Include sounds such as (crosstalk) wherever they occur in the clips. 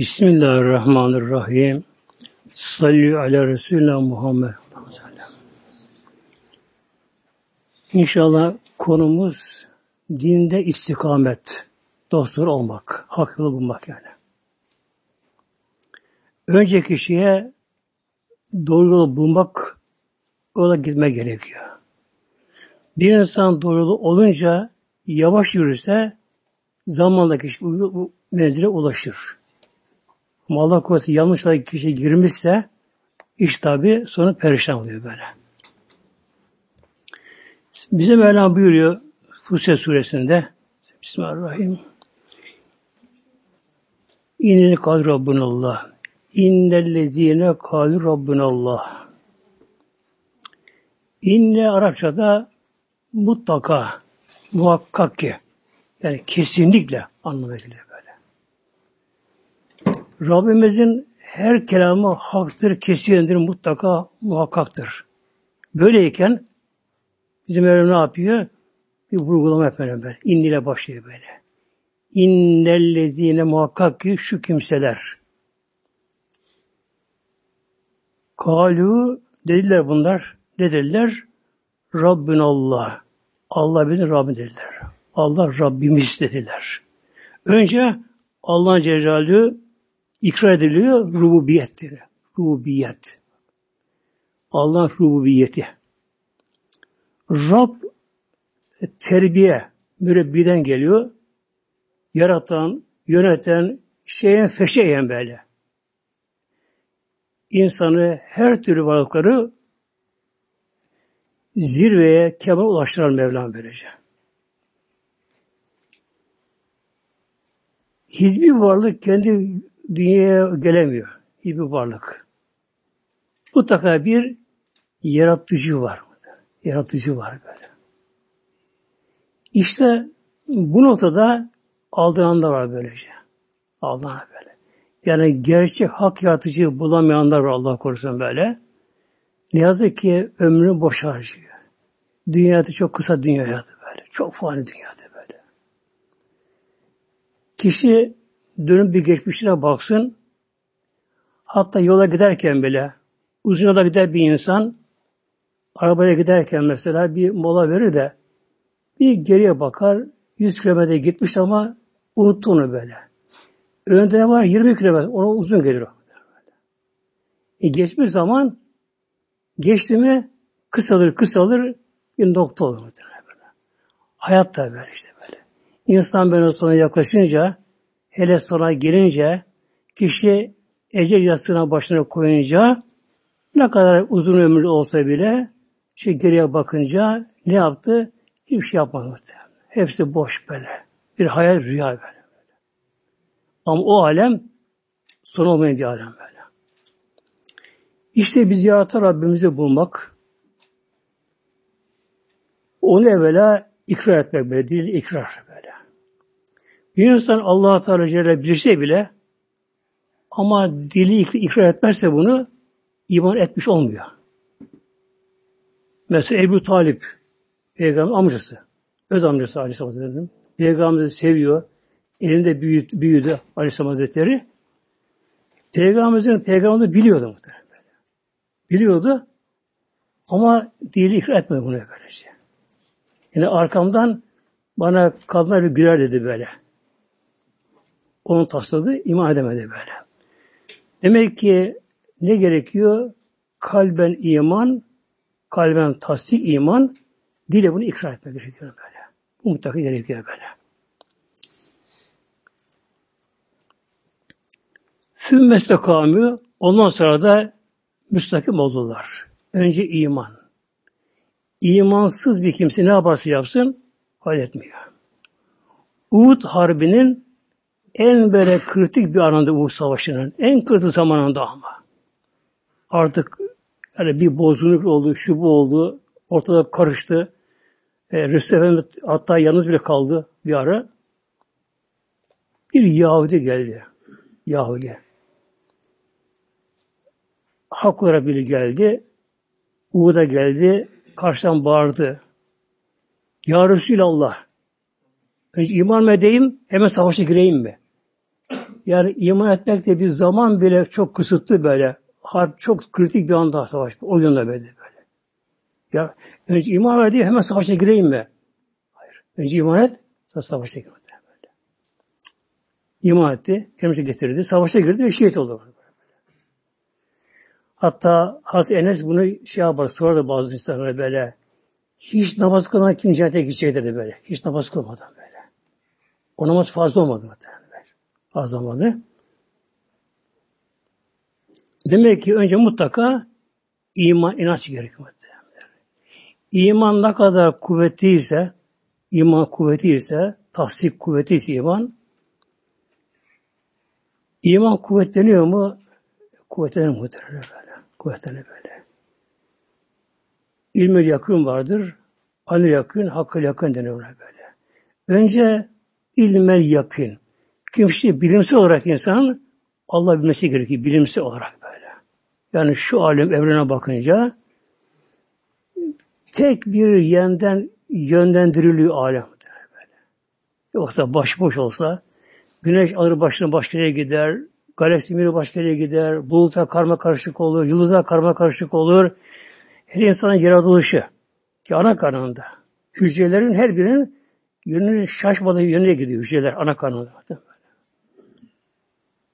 Bismillahirrahmanirrahim. Salli ala Resulüne Muhammed. İnşallah konumuz dinde istikamet, dostur olmak, haklı bulmak yani. Önce kişiye doğru yolu bulmak, yola gitme gerekiyor. Bir insan doğru yolu olunca yavaş yürürse zamanla kişi bu menzile ulaşır. Ama Allah korusun yanlış kişi girmişse iş tabi sonra perişan oluyor böyle. Bize Mevlam buyuruyor Fussilet suresinde Bismillahirrahmanirrahim İnneni kal Rabbunallah İnnellezine kal Rabbunallah İnne Arapçada mutlaka muhakkak ki yani kesinlikle anlamına geliyor. Rabbimizin her kelamı haktır, kesindir, mutlaka muhakkaktır. Böyleyken bizim Mevlam ne yapıyor? Bir vurgulama yapıyor böyle. İnni ile başlıyor böyle. İnnellezine muhakkak ki şu kimseler. Kalu dediler bunlar. Ne dediler? Rabbin Allah. Allah bizim Rabbin dediler. Allah Rabbimiz dediler. Önce Allah'ın Celaluhu ikrar ediliyor rububiyettir. Rububiyet. Allah'ın rububiyeti. Rab terbiye, mürebbiden geliyor. Yaratan, yöneten, şeyen feşeyen böyle. İnsanı her türlü varlıkları zirveye, kemal ulaştıran Mevlam böylece. Hiçbir varlık kendi dünyaya gelemiyor. Hiçbir varlık. Mutlaka bir yaratıcı var. Yaratıcı var böyle. İşte bu noktada aldananlar var böylece. Aldanan böyle. Yani gerçek hak yaratıcıyı bulamayanlar var Allah korusun böyle. Ne yazık ki ömrünü boş harcıyor. Dünyada çok kısa dünya hayatı böyle. Çok fani dünyada böyle. Kişi dönüp bir geçmişine baksın. Hatta yola giderken bile uzun yola gider bir insan arabaya giderken mesela bir mola verir de bir geriye bakar 100 kilometre gitmiş ama unuttu onu böyle. Önde var 20 kilometre ona uzun gelir o. E geçmiş zaman geçti mi kısalır kısalır bir nokta olur. Böyle. Hayat da böyle işte böyle. İnsan böyle sonra yaklaşınca hele sonra gelince kişi ecel yastığına başına koyunca ne kadar uzun ömürlü olsa bile şey geriye bakınca ne yaptı? Hiçbir şey yapmadı. Hepsi boş böyle. Bir hayal rüya böyle. Ama o alem son olmayan bir alem böyle. İşte biz yaratan Rabbimizi bulmak, onu evvela ikrar etmek böyle, dil ikrar. Bir insan Allah Teala Celle bilse bile ama dili ikrar etmezse bunu iman etmiş olmuyor. Mesela Ebu Talip Peygamber amcası. Öz amcası Aleyhisselam Hazretleri. Peygamber'i seviyor. Elinde büyüdü, büyüdü Aleyhisselam Hazretleri. Peygamberimizin peygamberi biliyordu muhtemelen. Biliyordu ama dili ikrar etmedi bunu böylece. Yani arkamdan bana kadınlar güler dedi böyle. Onu tasladı, iman edemedi böyle. Demek ki ne gerekiyor? Kalben iman, kalben tasdik iman, dile bunu ikrar etmek gerekiyor böyle. Bu mutlaka gerekiyor böyle. Sümmeste kamü, ondan sonra da müstakim oldular. Önce iman. İmansız bir kimse ne yaparsa yapsın, halletmiyor. Uhud Harbi'nin en böyle kritik bir anında Uhud Savaşı'nın, en kritik zamanında ama. Artık yani bir bozgunluk oldu, şu bu oldu, ortada karıştı. E, Resulü Efendimiz hatta yalnız bile kaldı bir ara. Bir Yahudi geldi. Yahudi. Hak olarak biri geldi. Uhud'a geldi. Karşıdan bağırdı. Ya Resulallah. Önce iman edeyim, hemen savaşa gireyim mi? Yani iman etmek de bir zaman bile çok kısıtlı böyle. Harp çok kritik bir anda savaş. O yönde böyle böyle. Ya önce iman edeyim hemen savaşa gireyim mi? Hayır. Önce iman et, sonra savaşa gir. Böyle. İman etti, kendisi getirdi, savaşa girdi ve şehit oldu. Hatta Hazreti Enes bunu şey yapar, sorardı bazı insanlara böyle. Hiç namaz kılmadan kim cennete gidecek dedi böyle. Hiç namaz kılmadan böyle. O namaz fazla olmadı muhtemelen. Fazla olmadı. Demek ki önce mutlaka iman, inanç gerekiyor. İman ne kadar kuvvetliyse, iman kuvvetliyse, tasdik kuvvetliyse iman, iman kuvvetleniyor mu? Kuvvetlenir muhtemelen böyle. Kuvvetlenir böyle. İlmül yakın vardır. Anil yakın, hakkı yakın buna böyle. Önce ilmel yakın. Kimse bilimsel olarak insanın Allah bilmesi gerekiyor. Bilimsel olarak böyle. Yani şu alem evrene bakınca tek bir yönden yönlendiriliyor alem. Böyle. Yoksa başboş olsa güneş alır başına başka yere gider, galaksi miri başka yere gider, buluta karma karışık olur, yıldıza karma karışık olur. Her insanın yaratılışı ki ana karnında. Hücrelerin her birinin yönü şaşmadığı yönüne gidiyor hücreler ana karnında.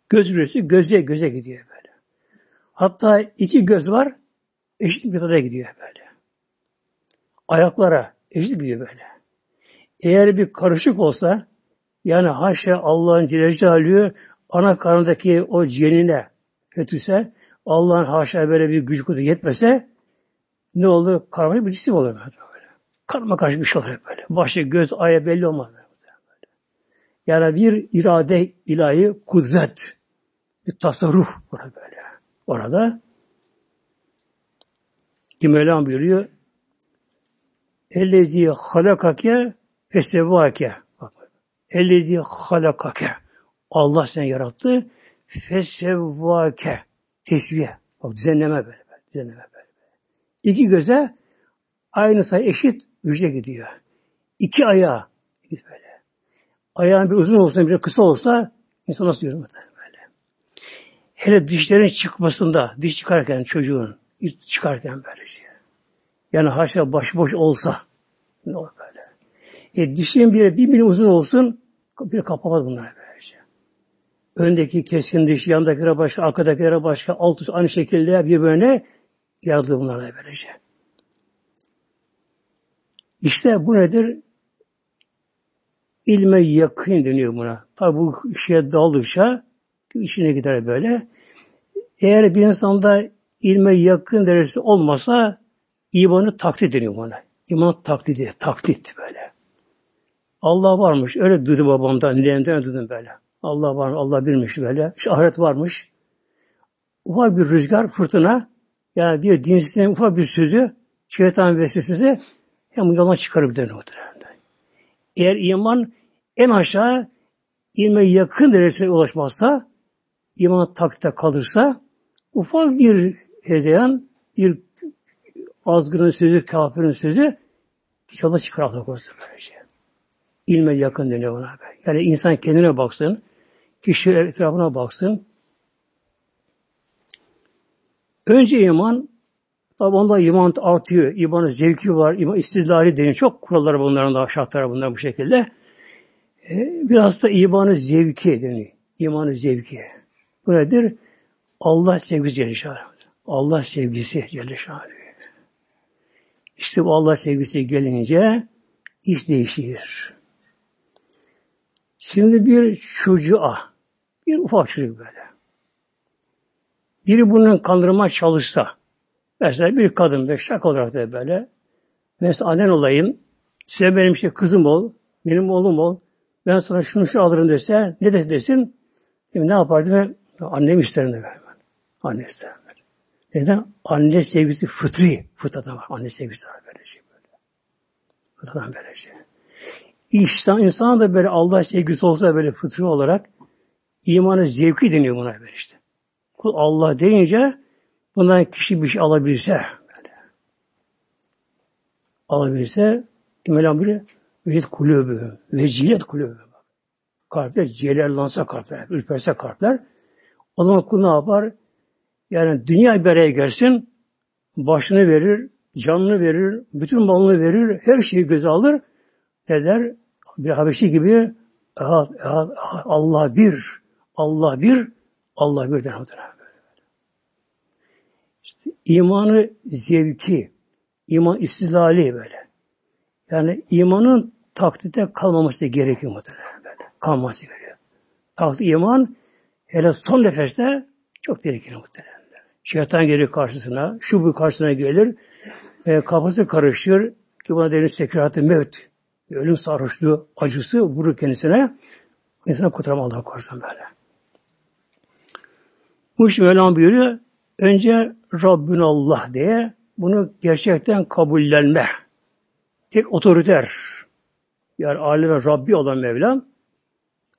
Göz hücresi göze göze gidiyor böyle. Hatta iki göz var eşit bir tarafa gidiyor böyle. Ayaklara eşit gidiyor böyle. Eğer bir karışık olsa yani haşa Allah'ın Celle ana karnındaki o cenine kötüse Allah'ın haşa böyle bir güç kutu yetmese ne oldu? Karma bir cisim olur böyle. Karma karşı bir şey olur böyle. Başı, göz, aya belli olmaz. Böyle. Yani bir irade ilahi kudret bir tasarruf burada böyle. Orada ki Mevlam buyuruyor Ellezi halakake fesevvake Ellezi halakake Allah seni yarattı fesevvake tesviye. Bak düzenleme böyle. böyle düzenleme böyle. İki göze aynı sayı eşit hücre gidiyor. İki ayağa böyle. Ayağın bir uzun olsa bir kısa olsa insan nasıl yürümez? Hele dişlerin çıkmasında, diş çıkarken çocuğun, çıkarken böylece. Şey. Yani haşa başboş olsa, ne olur böyle. E, dişlerin bir, bir milim uzun olsun, bir kapamaz bunlar böylece. Şey. Öndeki keskin diş, yandakilere başka, arkadakilere başka, alt üst aynı şekilde bir böyle yaratılıyor bunlar böylece. Şey. İşte bu nedir? İlme yakın deniyor buna. Tabi bu şeye daldıkça işine gider böyle. Eğer bir insanda ilme yakın derecesi olmasa imanı taklit deniyor buna. İman taklidi, taklit böyle. Allah varmış. Öyle duydum babamdan, ninemden duydum böyle. Allah var, Allah bilmiş böyle. İşte ahiret varmış. Ufak bir rüzgar, fırtına, yani bir dinsizliğin ufak bir sözü, şeytan vesvesesi hem yola çıkarıp dönüyor muhtemelen. Eğer iman en aşağı ilme yakın derecesine ulaşmazsa, iman takta kalırsa ufak bir hezeyan, bir azgının sözü, kafirin sözü inşallah çıkar Allah korusun böylece. İlme yakın deniyor buna. Yani insan kendine baksın, kişi etrafına baksın. Önce iman, tabi onda iman artıyor. İmanın zevki var, iman istidlali deniyor. Çok kuralları bunların da şartları bunlar bu şekilde. Ee, biraz da imanın zevki deniyor. İmanın zevki. Bu nedir? Allah sevgisi Celle Allah sevgisi Celle İşte bu Allah sevgisi gelince iş değişir. Şimdi bir çocuğa, bir ufak çocuk böyle. Biri bunun kandırma çalışsa, mesela bir kadın ve şak olarak da böyle, mesela annen olayım, sen benim işte kızım ol, benim oğlum ol, ben sana şunu şu alırım dese, ne desin desin, ne yapardı? Annem isterim ben. Anne sevmer. Neden? Anne sevgisi fıtri. Fıtradan var. Anne sevgisi var böyle şey böyle. Fıtradan böyle şey. İnsan, insan da böyle Allah sevgisi olsa böyle fıtri olarak imanı zevki deniyor buna böyle işte. Kul Allah deyince bundan kişi bir şey alabilse böyle. Alabilse Mevlam biri vecid kulübü, vecilet kulübü. kalpler celallansa kalpler, ürperse kalpler. O zaman kul ne yapar? Yani dünya araya gelsin, başını verir, canını verir, bütün malını verir, her şeyi göze alır. Ne der? Bir Habeşi gibi Allah bir, Allah bir, Allah bir der. İşte imanı zevki, iman istilali böyle. Yani imanın takdide kalmaması gerekiyor muhtemelen böyle. Kalması gerekiyor. Takdir iman hele son nefeste çok tehlikeli muhtemelen. Şeytan gelir karşısına, şu bu karşısına gelir, e, kafası karışır, ki buna denir sekiratı mevt, ölüm sarhoşluğu, acısı vurur kendisine, insana kurtaramaz Allah korusun böyle. Bu iş Mevlam buyuruyor, önce Rabbün Allah diye bunu gerçekten kabullenme. Tek otoriter, yani aleme Rabbi olan Mevlam,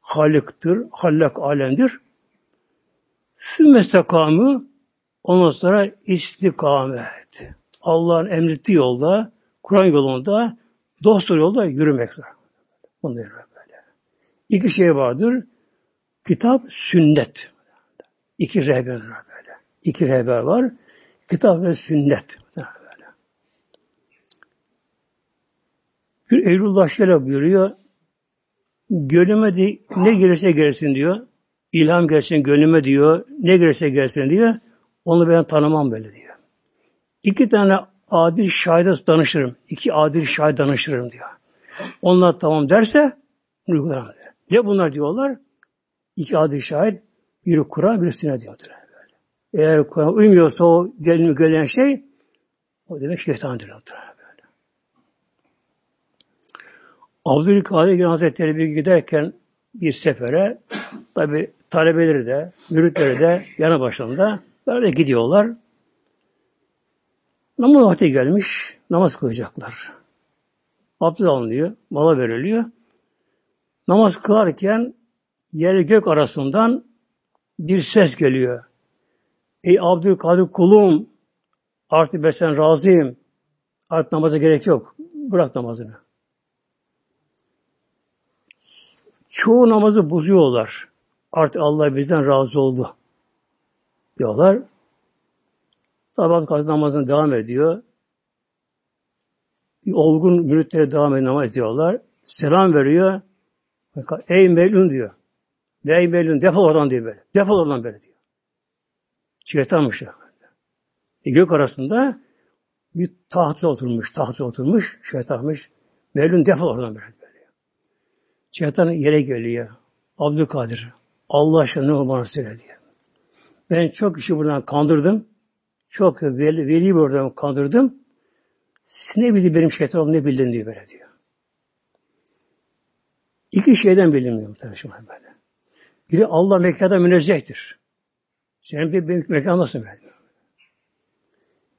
Halik'tir, Hallak alemdir. Sümmestekamı ondan sonra istikamet. Allah'ın emrettiği yolda, Kur'an yolunda, dost yolda yürümek zor. Bunu böyle. İki şey vardır. Kitap, sünnet. İki rehber var böyle. İki rehber var. Kitap ve sünnet. Böyle. Bir Eylullah şöyle buyuruyor. Gönlüme de, ne gelirse gelsin diyor. İlham gelsin gönlüme diyor. Ne gelirse gelsin diyor. Onu ben tanımam böyle diyor. İki tane adil şahide danışırım. İki adil şahit danışırım diyor. Onlar tamam derse uygularım diyor. Ne bunlar diyorlar? İki adil şahit biri Kur'an, biri sünnet diyor. Böyle. Eğer Kur'an uymuyorsa o gelin gelen şey o demek şeytandır. Böyle. Abdülkadir Hazretleri bir giderken bir sefere tabi talebeleri de, müritleri de yanı başında böyle gidiyorlar. Namaz vakti gelmiş, namaz kılacaklar. Abdest alınıyor, mala veriliyor. Namaz kılarken yer gök arasından bir ses geliyor. Ey Abdülkadir kulum, artık ben sen razıyım. Artık namaza gerek yok. Bırak namazını. Çoğu namazı bozuyorlar. Artık Allah bizden razı oldu. Diyorlar. Sabah kalkıp namazına devam ediyor. Olgun müritlere devam ediyor, namaz ediyorlar. Selam veriyor. Ey melun diyor. Ey melun defol oradan diyor böyle. Defol oradan böyle diyor. Şeytanmış ya. E, gök arasında bir tahtla oturmuş, tahtla oturmuş, şeytanmış. Melun defol oradan böyle. böyle. Şeytan yere geliyor. Abdülkadir. Allah aşkına ne olur bana söyle diyor. Ben çok kişi buradan kandırdım. Çok veli, veli buradan kandırdım. Siz ne bildi benim şeytan olduğunu ne bildin diyor böyle diyor. İki şeyden bilinmiyor muhtemelen böyle. Biri Allah mekanda münezzehtir. Senin bir, bir mekandasın böyle.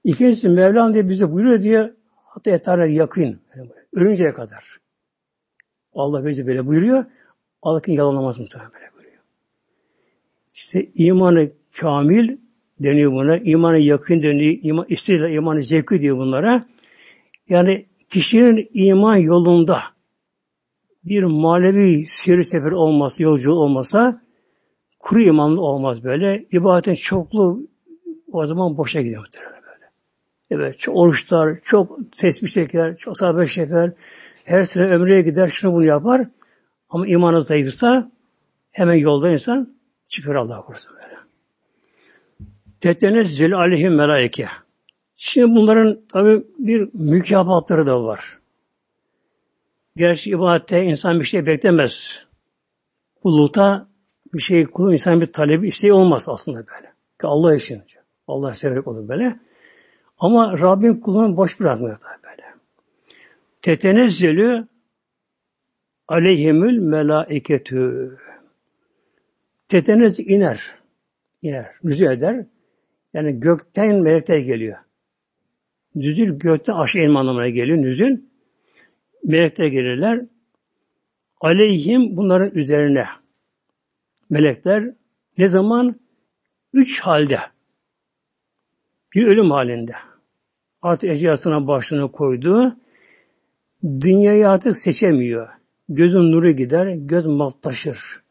İkincisi Mevlam diye bize buyuruyor diye hatta etaner yakın. Ölünceye kadar. Allah bize böyle buyuruyor. Allah'ın yalanlamaz muhtemelen böyle. İşte imanı kamil deniyor buna. İmanı yakın deniyor. İman, istiyle imanı zevki diyor bunlara. Yani kişinin iman yolunda bir manevi seyir sefer olması, yolcu olmasa kuru imanlı olmaz böyle. İbadetin çoklu o zaman boşa gidiyor muhtemelen böyle. Evet, çok oruçlar, çok tesbih çeker, çok sahabe çeker, her sene ömreye gider, şunu bunu yapar. Ama imanı zayıfsa hemen yolda insan çıkıyor Allah korusun böyle. Tetenezzül aleyhim melaike. Şimdi bunların tabi bir mükafatları da var. Gerçi ibadette insan bir şey beklemez. Kullukta bir şey kulun insan bir talebi isteği olmaz aslında böyle. Ki Allah için. Allah severek olur böyle. Ama Rabbim kulunu boş bırakmıyor tabi böyle. Tetenezzelü aleyhimül melaiketü. Tetenez iner. iner. Rüzü eder. Yani gökten melekler geliyor. Nüzül gökten aşağı inme anlamına geliyor nüzül. Melekler gelirler. Aleyhim bunların üzerine. Melekler ne zaman? Üç halde. Bir ölüm halinde. Artık ecelsine başını koydu. Dünyayı artık seçemiyor. Gözün nuru gider, göz maltaşır.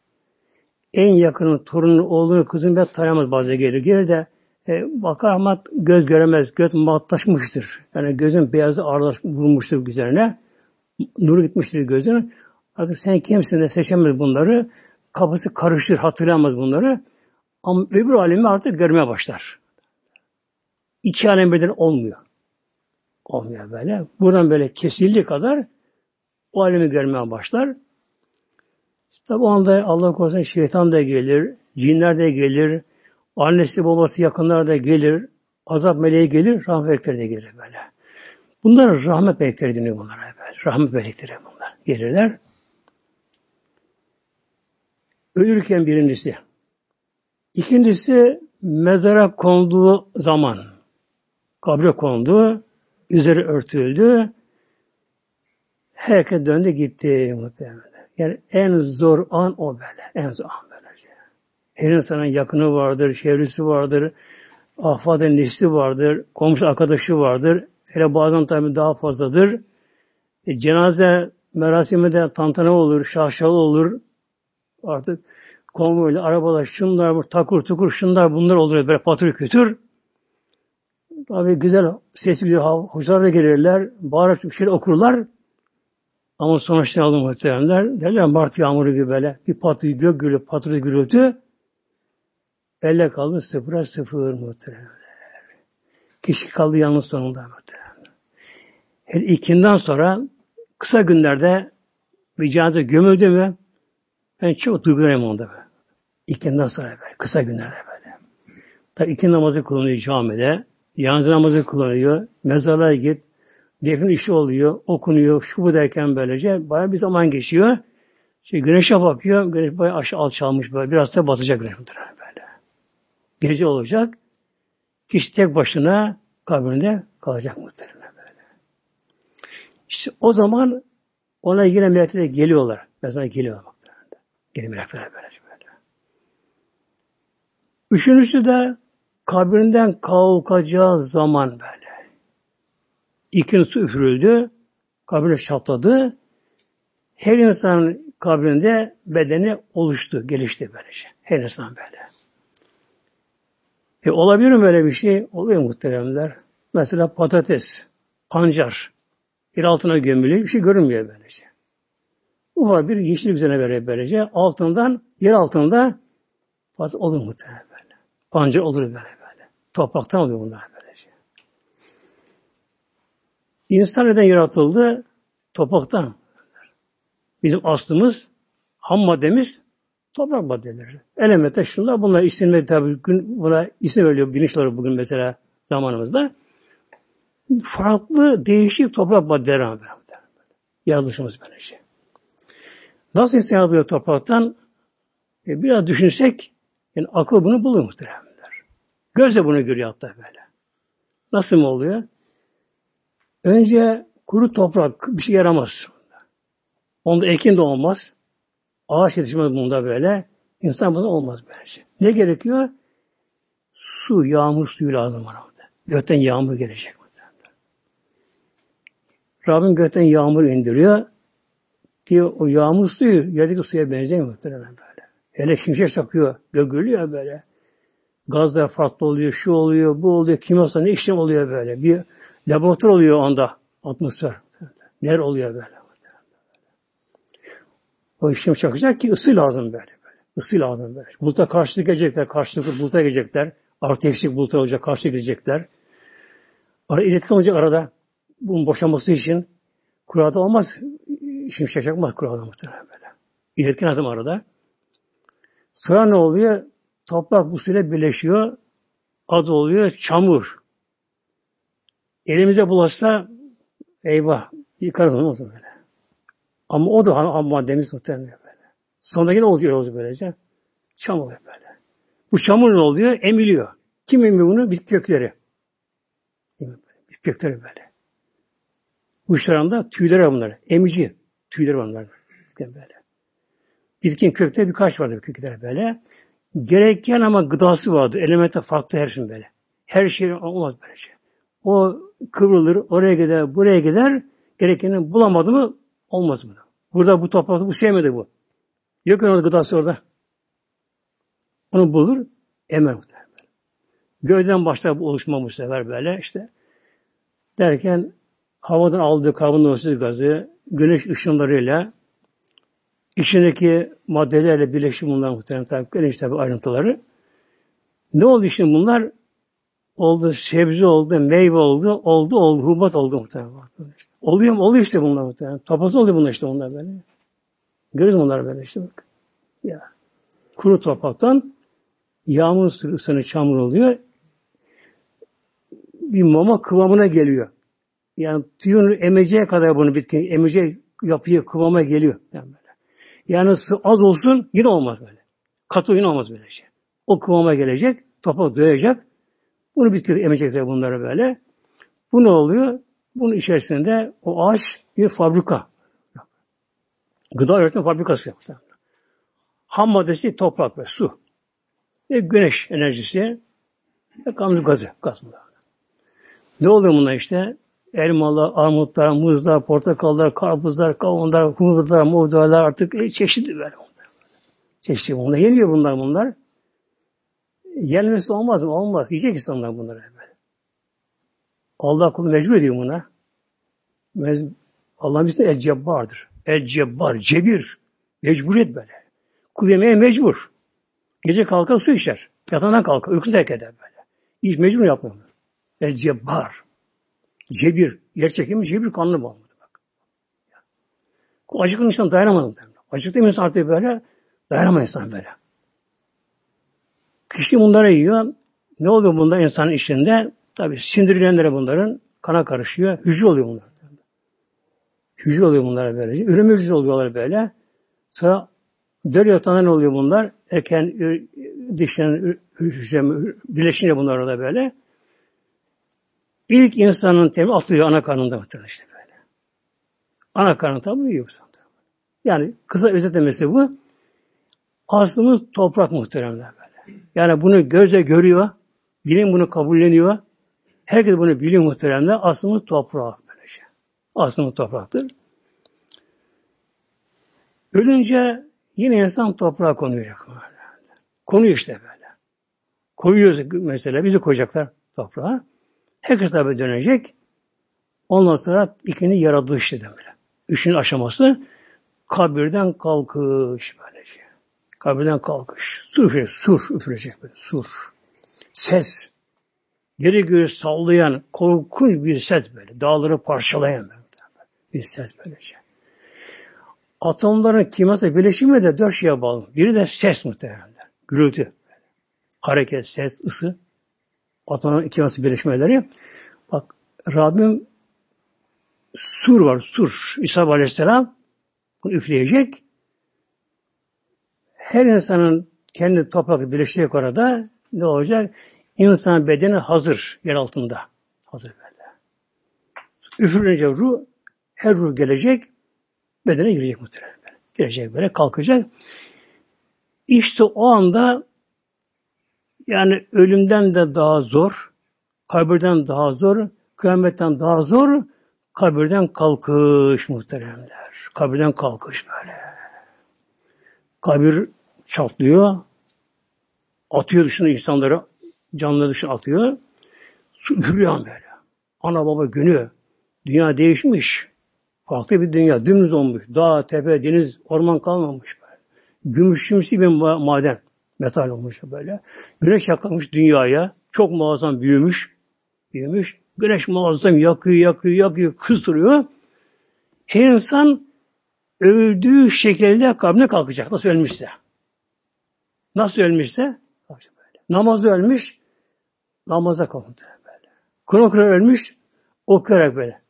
En yakının torunun oğlunu kızın ben tanıyamaz bazı gelir. Gelir de e, bakar ama göz göremez. Göz matlaşmıştır. Yani gözün beyazı ağırlaş vurmuştur üzerine. Nuru gitmiştir gözün. Artık sen kimsin de seçemez bunları. Kafası karışır, hatırlayamaz bunları. Ama öbür alemi artık görmeye başlar. İki alem birden olmuyor. Olmuyor böyle. Buradan böyle kesildiği kadar o alemi görmeye başlar. Tabi o anda Allah korusun şeytan da gelir, cinler de gelir, annesi babası yakınlar da gelir, azap meleği gelir, rahmet melekleri de gelir böyle. Bunlar rahmet melekleri deniyor bunlara böyle. Rahmet melekleri bunlar. Gelirler. Ölürken birincisi. İkincisi mezara konduğu zaman. Kabre kondu, üzeri örtüldü. Herkes döndü gitti muhtemelen. Yani en zor an o böyle. En zor an böylece. Her insanın yakını vardır, çevresi vardır, ahfadı nesli vardır, komşu arkadaşı vardır. Hele bazen tabii daha fazladır. E, cenaze merasimi de tantana olur, şaşalı olur. Artık konvoyla, arabalar, şunlar, takur tukur, şunlar bunlar oluyor böyle patır kütür. Tabi güzel sesli hocalar da gelirler, bir şeyler okurlar. Ama sonuçta aldım muhteremler. Derler Mart yağmuru gibi böyle. Bir patı gök gülü, patırdı gürültü. Elle kaldı sıfıra sıfır muhteremler. Kişi kaldı yalnız sonunda muhteremler. Her ikinden sonra kısa günlerde cenaze gömüldü mü ben çok duygulanıyorum onda. İkinden sonra böyle. Kısa günlerde böyle. Tabi iki namazı kılınıyor camide. Yalnız namazı kılınıyor. Mezarlığa git. Defin işi oluyor, okunuyor, şu bu derken böylece bayağı bir zaman geçiyor. Şey, güneşe bakıyor, güneş bayağı aşağı alçalmış böyle, biraz da batacak güneş böyle. Gece olacak, kişi tek başına kabrinde kalacak muhtemelen böyle. İşte o zaman ona yine melekler geliyorlar. Mesela geliyorlar muhtemelen. Geliyor melekler böyle. böyle. Üçüncüsü de kabrinden kalkacağı zaman böyle. İkinci su üfürüldü. Kabrine çatladı. Her insanın kabrinde bedeni oluştu, gelişti böylece. Her insan böyle. E olabilir mi böyle bir şey? Oluyor muhteremler. Mesela patates, pancar, bir altına gömülü bir şey görünmüyor böylece. Ufak bir yeşil üzerine böyle böylece. Altından, yer altında olur muhtemelen böyle. Pancar olur böyle böyle. Topraktan oluyor bunlar böyle. İnsan neden yaratıldı? Topraktan. Bizim aslımız, ham maddemiz toprak maddeleri. Elemente şunlar, bunlar isimleri tabi buna isim veriyor bilinçleri bugün mesela zamanımızda. Farklı, değişik toprak maddeleri beraber. Yaratılışımız böyle şey. Nasıl insan yaratılıyor topraktan? E, biraz düşünsek, yani akıl bunu buluyor muhteremler. Göz de bunu görüyor hatta böyle. Nasıl mı oluyor? Önce kuru toprak bir şey yaramaz. Onda ekin de olmaz. Ağaç yetişmez bunda böyle. İnsan bunda olmaz bence. Ne gerekiyor? Su, yağmur suyu lazım bana. Gökten yağmur gelecek. Rabbim gökten yağmur indiriyor. Ki o yağmur suyu yerdeki suya benzemiyor muhtemelen böyle. Hele şimşek çakıyor, gögülüyor böyle. Gazlar farklı oluyor, şu oluyor, bu oluyor, kimyasal ne işlem oluyor böyle. Bir Laboratuvar oluyor onda atmosfer. Ner oluyor böyle. O işlem çakacak ki ısı lazım böyle. böyle. Isı lazım böyle. Buluta karşılık gelecekler. Karşılıklı buluta gelecekler. Artı eksik bulutlar olacak. Karşılık gelecekler. Ara iletken olacak arada. Bunun boşanması için kurada olmaz. Şimşek çakmaz kurada muhtemelen böyle. İletken lazım arada. Sonra ne oluyor? Toprak bu suyla birleşiyor. Adı oluyor çamur. Elimize bulaşsa eyvah yıkarız onu o zaman böyle. Ama o da ham maddemiz muhtemelen böyle. Sondaki ne oluyor olacak böylece? Çamur böyle. Bu çamur ne oluyor? Emiliyor. Kim emiliyor bunu? Bitki kökleri. Bitki kökleri böyle. Uçlarında tüyleri var bunlar. Emici tüyleri var bunlar. Böyle. Bitkinin kökte birkaç vardır kökleri böyle. Gereken ama gıdası vardır. Elemente farklı her şey böyle. Her şey olmaz böylece. O kıvrılır, oraya gider, buraya gider. Gerekeni bulamadı mı olmaz mı? Burada bu toprakta bu sevmedi bu. Yok onun gıdası orada. Onu bulur, emer muhtemelen. Gövden başlar bu oluşma bu sefer böyle işte. Derken havadan aldığı karbondioksit gazı, güneş ışınlarıyla içindeki maddelerle birleşim bunlar muhtemelen tabii güneş tabii ayrıntıları. Ne oldu şimdi bunlar? Oldu sebze oldu, meyve oldu, oldu, oldu, hubat oldu muhtemelen. Işte. Oluyor mu? Oluyor işte bunlar muhtemelen. Topaz oluyor bunlar işte bunlar böyle. Görüyoruz bunlar böyle işte bak. Ya. Kuru topraktan yağmur ısını çamur oluyor. Bir mama kıvamına geliyor. Yani tüyün emeceği kadar bunu bitki emeceği yapıya kıvama geliyor. Yani böyle. Yani az olsun yine olmaz böyle. Katı yine olmaz böyle şey. O kıvama gelecek, toprak doyacak. Bunu bitki emecekler bunları böyle. Bu ne oluyor? Bunun içerisinde o ağaç bir fabrika. Gıda üretim fabrikası yaptı. Ham maddesi toprak ve su. Ve güneş enerjisi ve kamuz gazı. Gaz Ne oluyor bunlar işte? Elmalar, armutlar, muzlar, portakallar, karpuzlar, kavunlar, humurlar, muğdalar artık e, çeşitli böyle. Çeşitli bunlar. Yeniyor bunlar bunlar. Yenmesi olmaz mı? Olmaz. Yiyecek insanlar bunları. Böyle. Allah kulu mecbur ediyor buna. Allah bizde el cebbardır. El cebbar, cebir. Mecburiyet böyle. Kul yemeye mecbur. Gece kalkar su içer. Yatağından kalkar. Uykusunu terk eder böyle. Hiç mecbur yapmıyor. El cebbar. Cebir. Yer çekimi cebir kanlı bağlı. Bak. Acıklı insan dayanamadı. Acıklı insan artık böyle dayanamaz insan böyle. Kişi bunları yiyor. Ne oluyor bunda insanın içinde? Tabi sindirilenlere bunların kana karışıyor. Hücre oluyor bunlar. Hücre oluyor bunlara böylece. Üreme hücre oluyorlar böyle. Sonra döl yatağında ne oluyor bunlar? Eken, dişlerin hücre birleşince bunlar da böyle. İlk insanın temeli atılıyor ana karnında muhtemelen işte böyle. Ana karnında tabi yoksa. Yani kısa özetlemesi bu. Aslımız toprak muhteremler. Yani bunu göze görüyor. Bilim bunu kabulleniyor. Herkes bunu biliyor muhteremler. Aslımız toprak böylece. Şey. Aslımız topraktır. Ölünce yine insan toprağa konuyor. Konuyor işte böyle. Koyuyoruz mesela. Bizi koyacaklar toprağa. Herkes tabi dönecek. Ondan sonra ikini yaratılışı böyle. Üçüncü aşaması kabirden kalkış böylece. Kabirden kalkış. Sur, şey, sur üfürecek böyle. Sur. Ses. Geri göğü sallayan korkunç bir ses böyle. Dağları parçalayan böyle. bir ses böylece. Atomların kimyasal birleşimi de dört şeye bağlı. Biri de ses muhtemelen. Gürültü. Hareket, ses, ısı atom ikiması birleşmeleri. Bak Rabbim sur var, sur. İsa Aleyhisselam bunu üfleyecek. Her insanın kendi toprakı birleşecek orada ne olacak? İnsan bedeni hazır yer altında. Hazır böyle. Üfürünce ruh, her ruh gelecek, bedene girecek muhtemelen. Girecek böyle, kalkacak. İşte o anda yani ölümden de daha zor, kabirden daha zor, kıyametten daha zor, kabirden kalkış muhteremler. Kabirden kalkış böyle. Kabir çatlıyor, atıyor dışına insanları, canlı dışına atıyor. Süpürüyor böyle. Ana baba günü. Dünya değişmiş. Farklı bir dünya. Dümdüz olmuş. Dağ, tepe, deniz, orman kalmamış böyle. Gümüşümsü bir maden. Metal olmuş böyle. Güneş yakılmış dünyaya. Çok muazzam büyümüş. Büyümüş. Güneş muazzam yakıyor, yakıyor, yakıyor, kızdırıyor. Her insan öldüğü şekilde kabrine kalkacak. Nasıl ölmüşse. Nasıl ölmüşse böyle. Namazı ölmüş, namaza kalktı böyle. Kur'an Kur'an ölmüş, okuyarak böyle.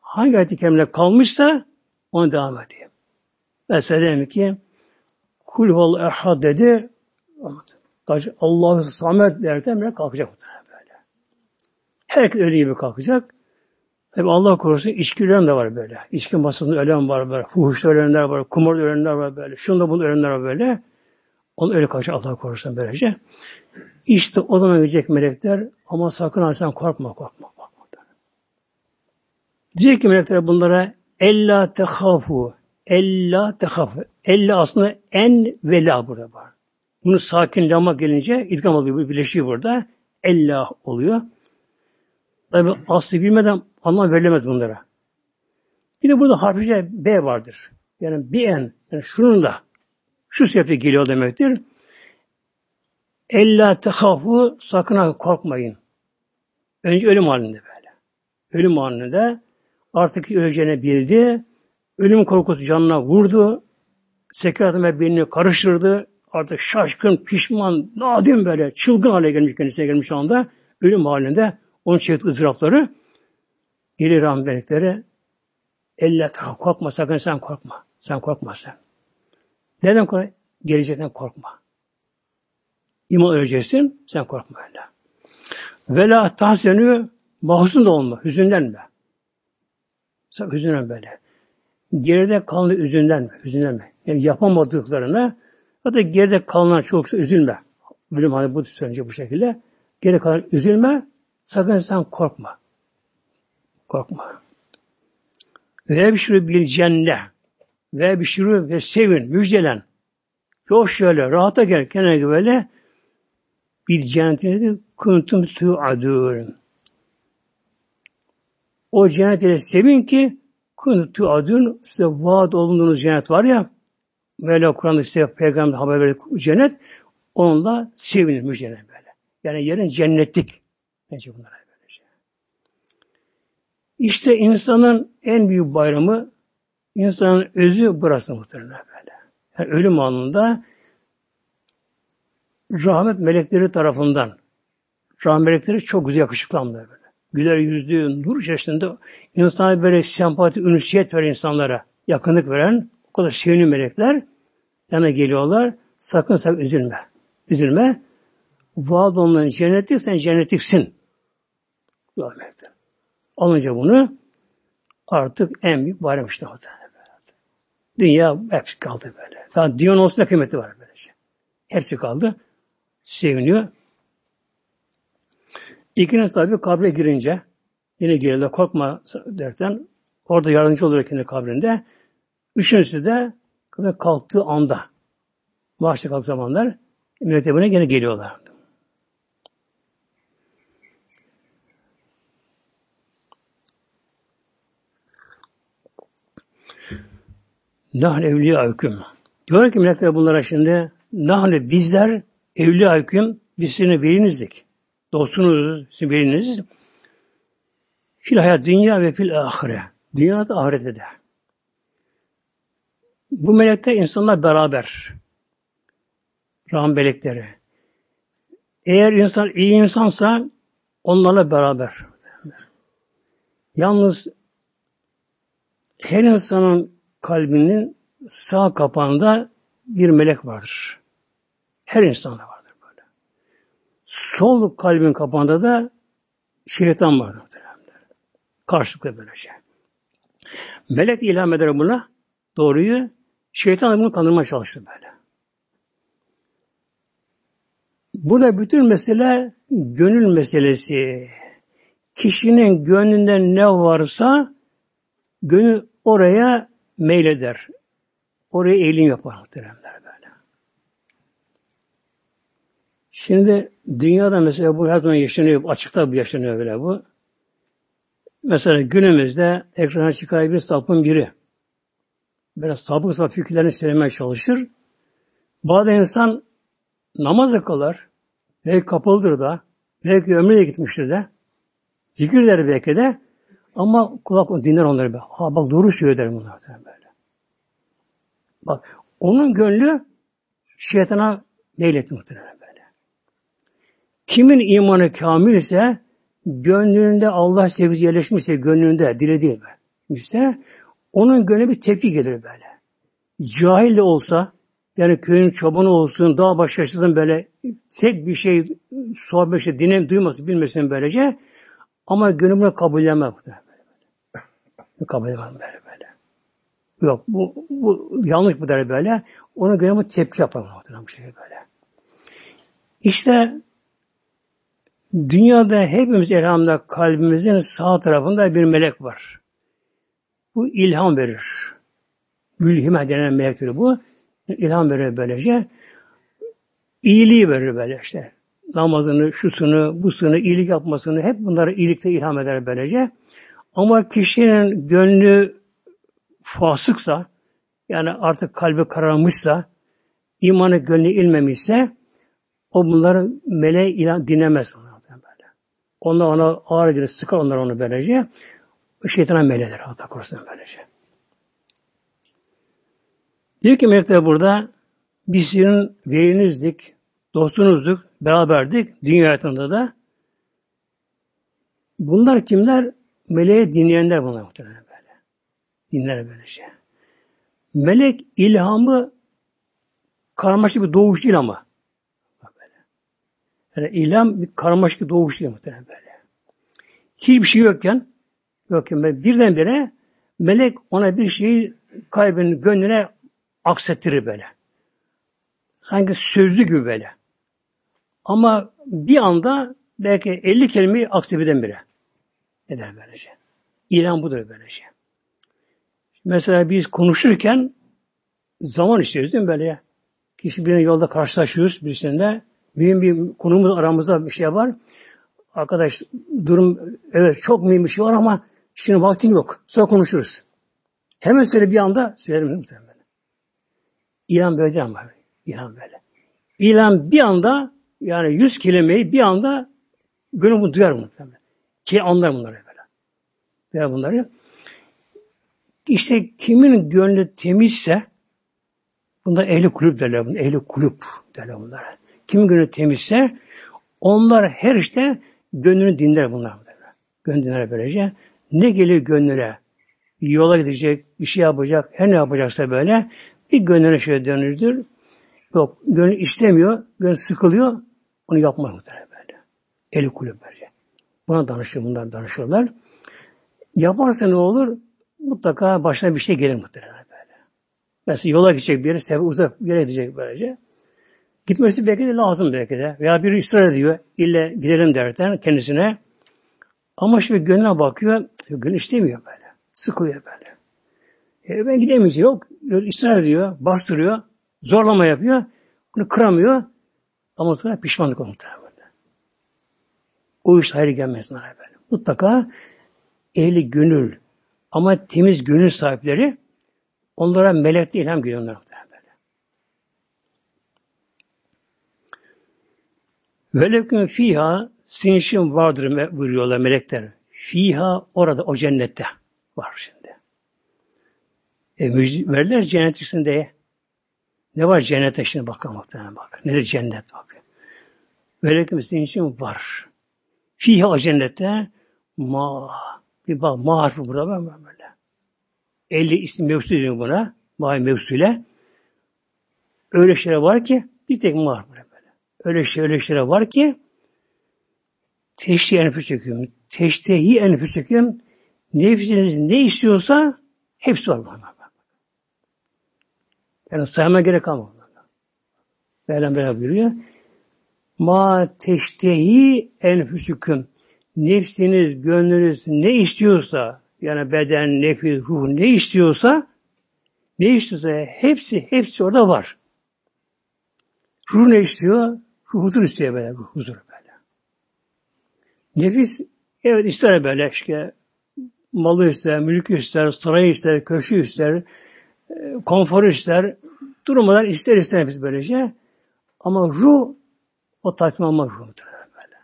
Hangi ayet-i kalmışsa onu devam edeyim. Mesela dedim ki Kul huval ehad dedi, Allahu Samet derken böyle kalkacak böyle. Herkes öyle gibi kalkacak. Tabi Allah korusun içki ölen de var böyle. İçki masasında ölen var böyle. Fuhuşta ölenler var. Kumar ölenler var böyle. Şunda bunu ölenler var böyle. Onu öyle kalkacak Allah korusun böylece. İşte o zaman gelecek melekler ama sakın ha sen korkma korkma korkma. Diyecek ki melekler bunlara Ella tehafu Ella tehaf. Ella aslında en vela burada var. Bunu sakin lama gelince idgam oluyor. Birleşiyor burada. Ella oluyor. Tabi aslı bilmeden anlam verilemez bunlara. Bir de burada harfice B vardır. Yani bir en, yani şunun da şu sebeple geliyor demektir. Ella tehafu sakın korkmayın. Önce ölüm halinde böyle. Ölüm halinde artık öleceğini bildi. Ölüm korkusu canına vurdu. Sekirat beynini karıştırdı. Artık şaşkın, pişman, nadim böyle çılgın hale gelmiş kendisine gelmiş anda. Ölüm halinde onun çektiği ızdırapları geri rahmetlikleri elle korkma sakın sen korkma. Sen korkma sen. Neden korkma? Gelecekten korkma. İman öleceksin, sen korkma öyle. Ve la tahsenü mahzun da olma, hüzünlenme. Sen hüzünlen böyle. Geride kalanı üzünlenme, hüzünlenme. Yani yapamadıklarına hatta geride kalanlar çok üzülme. Bilim hani bu söyleyince bu şekilde. Geri kalan üzülme, sakın sen korkma. Korkma. Ve bir bir cennet. Ve bir şuru ve sevin, müjdelen. Yok şöyle, rahata gel, kendine böyle bir cennetine kuntum tu'adun. O cennetine sevin ki kuntum tu'adun size vaat olunduğunuz cennet var ya böyle Kur'an'da size peygamber haber verir cennet onunla sevinin müjdelen böyle. Yani yerin cennetlik. Bence bunlara böylece. İşte insanın en büyük bayramı insanın özü burası muhtemelen böyle. Yani ölüm anında rahmet melekleri tarafından rahmet melekleri çok güzel yakışıklı böyle. Güler yüzlü, nur içerisinde insana böyle sempati, ünsiyet veren insanlara yakınlık veren o kadar sevimli melekler yana geliyorlar. Sakın sakın üzülme. Üzülme. Vaad olunan cennetlik sen cennetliksin. Diyor melekler. Alınca bunu artık en büyük bayram işte Dünya hepsi kaldı böyle. Daha diyon olsun kıymeti var böylece. Hepsi kaldı seviniyor. İkiniz tabi kabre girince yine geriyle korkma derken orada yardımcı oluyor kendi kabrinde. Üçüncüsü de kalktığı anda maaşta kalk zamanlar mürettebine gene geliyorlar. Nahne evliya hüküm. Diyor ki melekler bunlara şimdi nahne bizler Evliya hüküm biz sizin velinizdik. Dostunuz, sizin veliniz. Fil hayat dünya ve fil ahire. Dünyada ahirette de. Bu melekler insanlar beraber. Rahmet melekleri. Eğer insan iyi insansa onlarla beraber. Yalnız her insanın kalbinin sağ kapağında bir melek vardır. Her insanda vardır böyle. Sol kalbin kapağında da şeytan vardır. Karşılıklı böylece. Şey. Melek ilham eder buna doğruyu. Şeytan bunu kandırmaya çalıştı böyle. Burada bütün mesele gönül meselesi. Kişinin gönlünde ne varsa gönül oraya meyleder. Oraya eğilim yapar muhteremler. Şimdi dünyada mesela bu her zaman yaşanıyor, açıkta bu yaşanıyor böyle bu. Mesela günümüzde ekrana çıkan bir sapın biri. Böyle sapık sapık fikirlerini söylemeye çalışır. Bazı insan namaz kılar. Belki kapalıdır da. Belki ömrüne gitmiştir de. Zikirler belki de. Ama kulak dinler onları. Ha bak doğru söylüyor bunlar böyle. Bak onun gönlü şeytana meyletti muhtemelen. Kimin imanı kamil ise gönlünde Allah sevgisi yerleşmişse gönlünde dilediği ise onun gönlü bir tepki gelir böyle. Cahil de olsa yani köyün çobanı olsun, dağ başkasının böyle tek bir şey sohbet şey dinlem duyması bilmesin böylece ama gönlümle kabullenmez. kabul edemem böyle böyle. Yok bu, bu yanlış bu der böyle. Ona göre bu tepki yapar bu şey böyle. İşte Dünyada hepimiz elhamdülillah kalbimizin sağ tarafında bir melek var. Bu ilham verir. Mülhime denen melektir bu. İlham verir böylece. İyiliği verir böyle işte. Namazını, şusunu, busunu, iyilik yapmasını hep bunları iyilikte ilham eder böylece. Ama kişinin gönlü fasıksa, yani artık kalbi kararmışsa, imanı gönlü ilmemişse, o bunları meleğe ilan dinlemez. Böyle. Onlar ona ağır gelir, sıkar onlar onu böylece. Şeytana meleğler Allah korusun böylece. Diyor ki melekler burada, biz sizin velinizdik, dostunuzduk, beraberdik dünya hayatında da. Bunlar kimler? Meleği dinleyenler bunlar muhtemelen böyle. Dinler böyle şey. Melek ilhamı karmaşık bir doğuş değil ama. Yani ilham bir karmaşık bir doğuş değil muhtemelen böyle. Hiçbir şey yokken yokken birdenbire melek ona bir şeyi kalbinin gönlüne aksettirir böyle. Sanki sözlü gibi böyle. Ama bir anda belki 50 kelimeyi aksepeden biri. Eder böylece. İlan budur böylece. Mesela biz konuşurken zaman istiyoruz değil mi böyle? Kişi birine yolda karşılaşıyoruz birisinde. Mühim bir konumuz aramızda bir şey var. Arkadaş durum evet çok mühim bir şey var ama şimdi vaktin yok. Sonra konuşuruz. Hemen söyle bir anda söylerim muhtemelen. İlan böyle ama. İlan böyle. İlan bir anda yani yüz kelimeyi bir anda gönül duyar muhtemelen. Ki anlar bunları böyle. Duyar bunları. İşte kimin gönlü temizse bunlar ehli kulüp derler bunlar. Ehli kulüp derler bunlara. Kimin gönlü temizse onlar her işte gönlünü dinler bunlar. Gönlü dinler böylece. Ne geliyor gönlüne? Yola gidecek, bir şey yapacak, her ne yapacaksa böyle bir gönlüne şöyle dönürdür. Yok, gönül istemiyor, gönül sıkılıyor, onu yapmaz muhtemelen böyle. Eli kulüp böyle. Buna danışır, bunlar danışırlar. Yaparsa ne olur? Mutlaka başına bir şey gelir muhtemelen böyle. Mesela yola gidecek bir yere, sebebi uzak bir yere gidecek böylece. Gitmesi belki de lazım belki de. Veya biri ısrar ediyor. İlle gidelim derken kendisine. Ama şimdi gönlüne bakıyor. Gönül istemiyor böyle. Sıkılıyor böyle. E ben gidemeyeceğim. Yok. ısrar ediyor. Bastırıyor. Zorlama yapıyor. Bunu kıramıyor. Ama sonra pişmanlık olur böyle. O iş hayır gelmez böyle. Mutlaka ehli gönül ama temiz gönül sahipleri onlara melekte ilham geliyor onlara böyle. Velekün fiha sinişim vardır buyuruyorlar melekler. Fiha orada o cennette var şimdi. E, müjde, verirler cennet içinde. Ne var cennete şimdi bakın muhtemelen bak. Nedir cennet bak. Melek senin için var. Fiha o cennette ma bir bak ma harfi burada mı böyle. 50 isim mevzu diyor buna. Ma mevzuyla. Öyle şeyler var ki bir tek ma harfi böyle. Öyle şey öyle şeyler var ki teşhi enfüs çekiyorum. Teştehi enfüs çekiyorum. Nefsiniz ne istiyorsa hepsi var bana. Yani sayma gerek kalmadı. Mevlam böyle buyuruyor. Ma teştehi enfüsüküm. Nefsiniz, gönlünüz ne istiyorsa, yani beden, nefis, ruh ne istiyorsa, ne istiyorsa hepsi, hepsi orada var. Ruh ne istiyor? Ruh huzur istiyor böyle, ruh huzur böyle. Nefis, evet ister böyle işte, malı ister, mülk ister, sarayı ister, köşkü ister, e, konfor ister, durmadan ister ister biz böylece. Ama ruh o tatmin ruhudur böyle.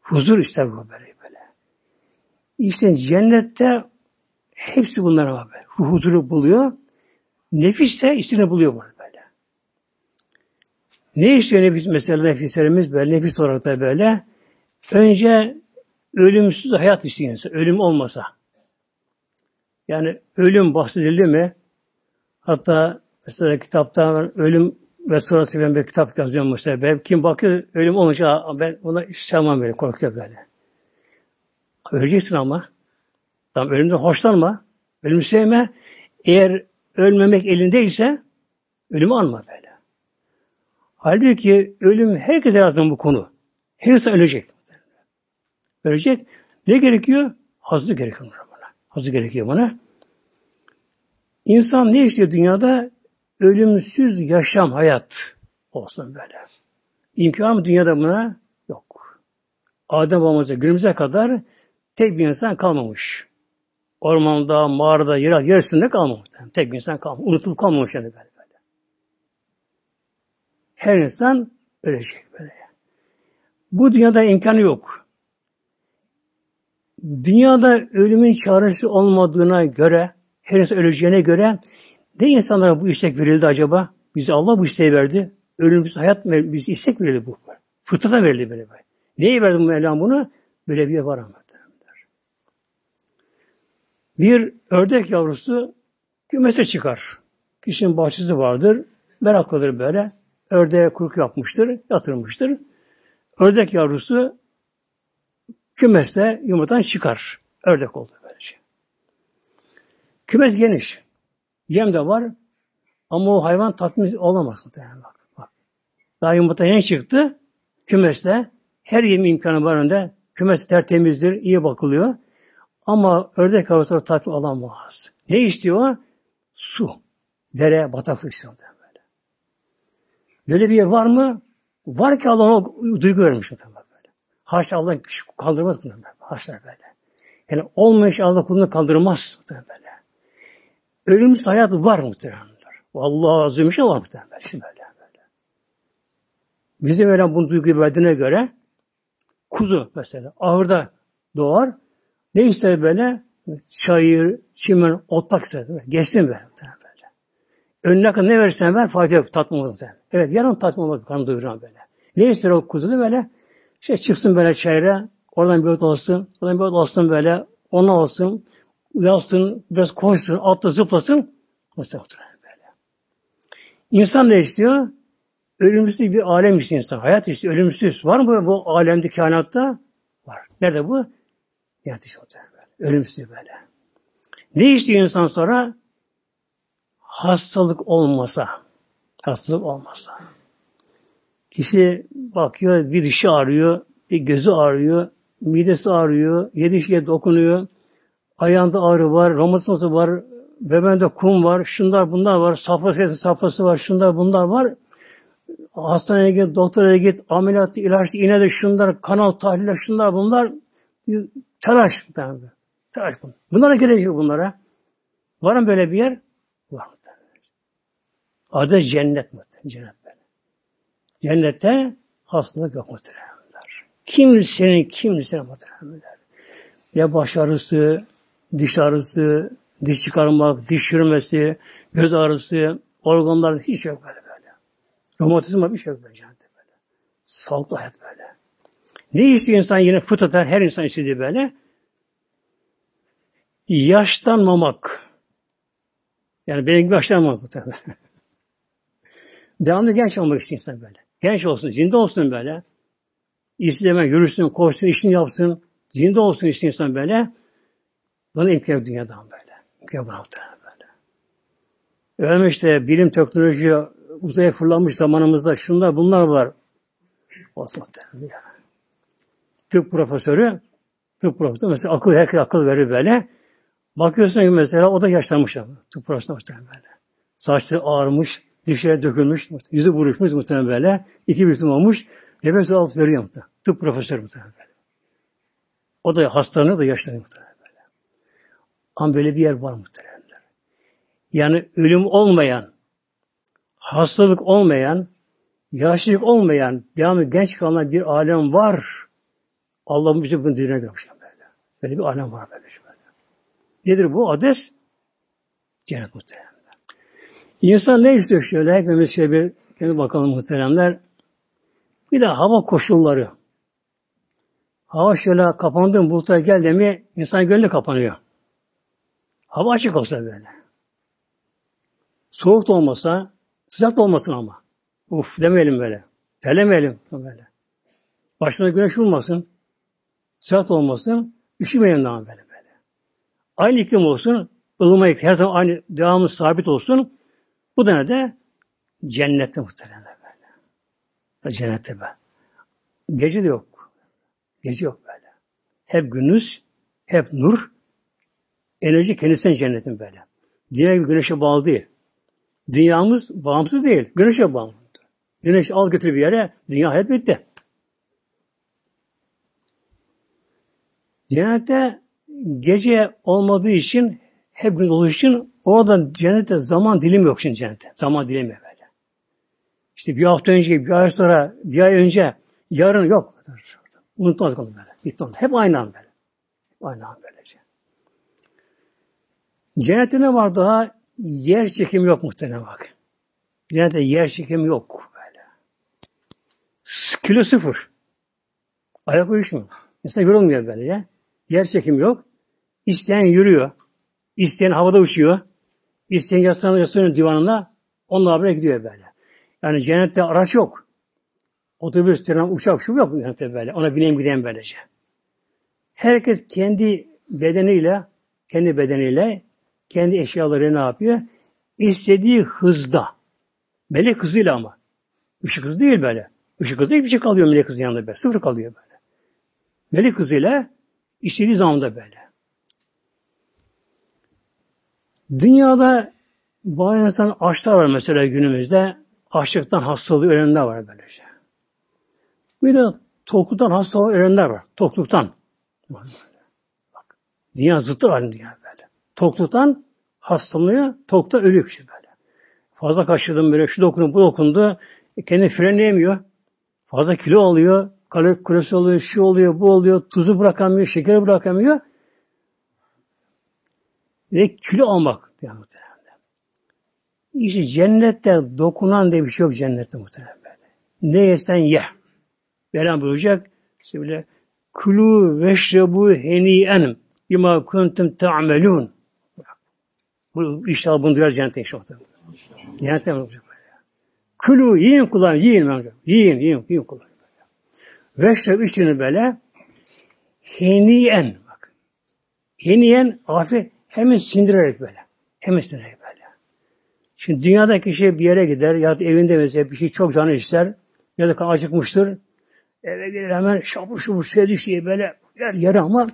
Huzur ister ruh böyle böyle. İşte cennette hepsi bunlar var böyle. Ruh huzuru buluyor. Nefis de istediğini buluyor bunu böyle. Ne istiyor nefis mesela nefislerimiz böyle nefis olarak da böyle. Önce ölümsüz hayat istiyor Ölüm olmasa. Yani ölüm bahsedildi mi? Hatta mesela kitapta ölüm ve sonrası ben bir kitap yazıyorum mesela. Ben kim bakıyor ölüm olunca ben ona sevmem böyle korkuyor böyle. Öleceksin ama. Tamam ölümden hoşlanma. Ölümü sevme. Eğer ölmemek elindeyse ölümü alma böyle. Halbuki ölüm herkese lazım bu konu. Her insan ölecek. Ölecek. Ne gerekiyor? Hazır gerekiyor buna. Hazır gerekiyor buna. İnsan ne istiyor dünyada? Ölümsüz yaşam, hayat olsun böyle. İmkan mı dünyada buna? Yok. Adem babamıza günümüze kadar tek bir insan kalmamış. Ormanda, mağarada, yer, yeryüzünde kalmamış. Tek bir insan kalmamış. Unutulup kalmamış yani böyle. böyle. Her insan ölecek böyle. Bu dünyada imkanı yok. Dünyada ölümün çaresi olmadığına göre, her insan öleceğine göre ne insanlara bu istek verildi acaba? Bize Allah bu isteği verdi. Ölümsüz hayat biz istek verildi bu. Fıtrata verildi böyle. böyle. Neye verdi bu Mevlam bunu? Böyle bir var ama. Bir ördek yavrusu kümese çıkar. Kişinin bahçesi vardır. Meraklıdır böyle. Ördeğe kuruk yapmıştır, yatırmıştır. Ördek yavrusu kümeste yumurtadan çıkar. Ördek oldu böylece. Kümes geniş. Yem de var. Ama o hayvan tatmin olamaz. Bak, bak. Daha yumurta yeni çıktı. Kümeste her yem imkanı var önünde. Kümes tertemizdir, iyi bakılıyor. Ama ördek yavrusu tatmin olamaz. Ne istiyor? Su. Dere, bataklık istiyor. Böyle. böyle bir yer var mı? Var ki Allah ona duygu vermiş. Böyle. Haşa Allah kaldırmaz bunu. Haşa böyle. Yani olmayış Allah kulunu kaldırmaz. Böyle. Ölümsüz hayat var muhtemelen. Vallahi azim şey var muhtemelen. Şimdi böyle. böyle. Bize veren bu duyguyu verdiğine göre kuzu mesela ahırda doğar. Ne ister böyle? Çayır, çimen, otlak ister. Geçsin böyle. böyle. Önüne kadar ne verirsen ver fayda yok. Tatmin olur. Evet yarın tatmin olur. Karnı doyuran böyle. Ne ister o kuzu böyle? Şey çıksın böyle çayıra. Oradan bir ot olsun. Oradan bir ot olsun böyle. Ona olsun. Uyansın. Biraz koşsun. Atla zıplasın. Mesela böyle. İnsan ne istiyor? Ölümsüz bir alem istiyor insan. Hayat istiyor. Ölümsüz. Var mı bu alemde kainatta? Var. Nerede bu? İşte böyle. Ölümsüz böyle. Ne istiyor insan sonra? Hastalık olmasa. Hastalık olmasa. Kişi bakıyor bir dişi ağrıyor, bir gözü ağrıyor, midesi ağrıyor, yedi şeye dokunuyor, ayağında ağrı var, romatizması var, bebeğinde kum var, şunlar bunlar var, safrası, safrası var, şunlar bunlar var. Hastaneye git, doktora git, ameliyat, ilaç, iğne de şunlar, kanal tahliller, şunlar bunlar. Telaş. Telaş bunlar. Bunlara gerek bunlara. Var mı böyle bir yer? Var. Adı cennet muhtemelen. Cennet böyle. Cennette hastalık yok muhtemelenler. Kimsenin kimsenin muhtemelenler. Ne başarısı, diş ağrısı, diş çıkarmak, diş çürümesi, göz ağrısı, organlar hiç yok böyle böyle. Romatizma bir şey yok böyle cennette böyle. Sağlıklı hayat böyle. Ne istiyor insan yine fıtraten her insan istediği böyle? Yaşlanmamak. Yani benim gibi yaşlanmamak bu tabi. (laughs) Devamlı genç olmak istiyor insan böyle. Genç olsun, zinde olsun böyle. İsteme, yürüsün, koşsun, işini yapsın. Zinde olsun istiyor insan böyle. Bana imkan dünyadan böyle. İmkan buna böyle. Öyle işte bilim, teknoloji uzaya fırlamış zamanımızda şunlar bunlar var. Olsun muhtemelen ya tıp profesörü, tıp profesörü mesela akıl, herkes akıl verir böyle. Bakıyorsun ki mesela o da yaşlanmış ama. Tıp profesörü muhtemelen böyle. Saçları ağarmış, dişleri dökülmüş, yüzü buruşmuş muhtemelen böyle. İki büyütüm olmuş. Nefes alt veriyor muhtemelen. Tıp profesörü muhtemelen böyle. O da hastalanıyor da yaşlanıyor muhtemelen. Ama böyle bir yer var muhtemelen. Yani ölüm olmayan, hastalık olmayan, yaşlılık olmayan, devamlı genç kalan bir alem var. Allah'ın bizi bunu düğüne görmüş. Böyle. böyle bir alem var böyle. böyle. Nedir bu? Ades cennet muhteremler. İnsan ne istiyor şöyle? Hepimiz şöyle bir kendi bakalım muhteremler. Bir de hava koşulları. Hava şöyle kapandı, bulutlar geldi mi insan gönlü kapanıyor. Hava açık olsa böyle. Soğuk da olmasa, sıcak da olmasın ama. Uf demeyelim böyle. Terlemeyelim böyle. Başına güneş vurmasın. Sıcak olmasın, üşümeyin daha böyle böyle. Aynı iklim olsun, ılıma iklim, her zaman aynı devamlı sabit olsun. Bu da ne de? Cennette muhtemelen böyle. Cennette be. Gece de yok. Gece yok böyle. Hep gündüz, hep nur, enerji kendisinden cennetin böyle. Dünya gibi güneşe bağlı değil. Dünyamız bağımsız değil. Güneşe bağlı. Güneş al götür bir yere, dünya hep bitti. Cennette gece olmadığı için, hep gün olduğu için orada cennette zaman dilimi yok şimdi cennette. Zaman dilimi böyle. İşte bir hafta önce, bir ay sonra, bir ay önce, yarın yok. Unutmaz onu böyle. Hep aynı an böyle. Aynı an. Cennette ne var daha? Yer çekimi yok muhtemelen bak. Cennette yer çekimi yok böyle. Kilo sıfır. Ayak uyuşmuyor. İnsan yorulmuyor böylece. Yer çekimi yok. İsteyen yürüyor. İsteyen havada uçuyor. İsteyen yaslanıyor, yaslanıyor divanına. Onunla beraber gidiyor böyle. Yani cennette araç yok. Otobüs, tren, uçak şu yok cennette böyle. Ona bineyim gideyim böylece. Herkes kendi bedeniyle, kendi bedeniyle, kendi eşyaları ne yapıyor? İstediği hızda. Melek hızıyla ama. Işık hızı değil böyle. Işık hızı hiçbir şey kalıyor melek hızı yanında böyle. Sıfır kalıyor böyle. Melek hızıyla istediği zamanda böyle. Dünyada bazı insan açlar var mesela günümüzde. Açlıktan hastalığı ölenler var böylece. Bir de tokluktan hastalığı ölenler var. Tokluktan. Bak, dünya zıttı var dünya böyle. Tokluktan hastalığı, tokta ölüyor kişi böyle. Fazla kaçırdım böyle, şu dokundu, bu dokundu. E, kendi frenleyemiyor. Fazla kilo alıyor. Kalori kulesi oluyor, şu oluyor, bu oluyor. Tuzu bırakamıyor, şekeri bırakamıyor. Ve kilo almak diyor muhtemelen. İşte cennette dokunan diye bir şey yok cennette muhtemelen. Ne yesen ye. Veren buyuracak. İşte böyle kulu veşrebu heniyen bima kuntum ta'melun. Bu inşallah bunu duyar cennette inşallah. Cennette olacak böyle? Kulu yiyin kullan, yiyin. Yiyin, yiyin, yiyin kullan. Veşreb içini böyle heniyen bak. Heniyen hafif hemen sindirerek böyle. Hemen sindirerek böyle. Şimdi dünyadaki şey bir yere gider ya da evinde mesela bir şey çok canı ister ya da acıkmıştır. Eve gelir hemen şapur şapur suya düşüyor böyle yer yere ama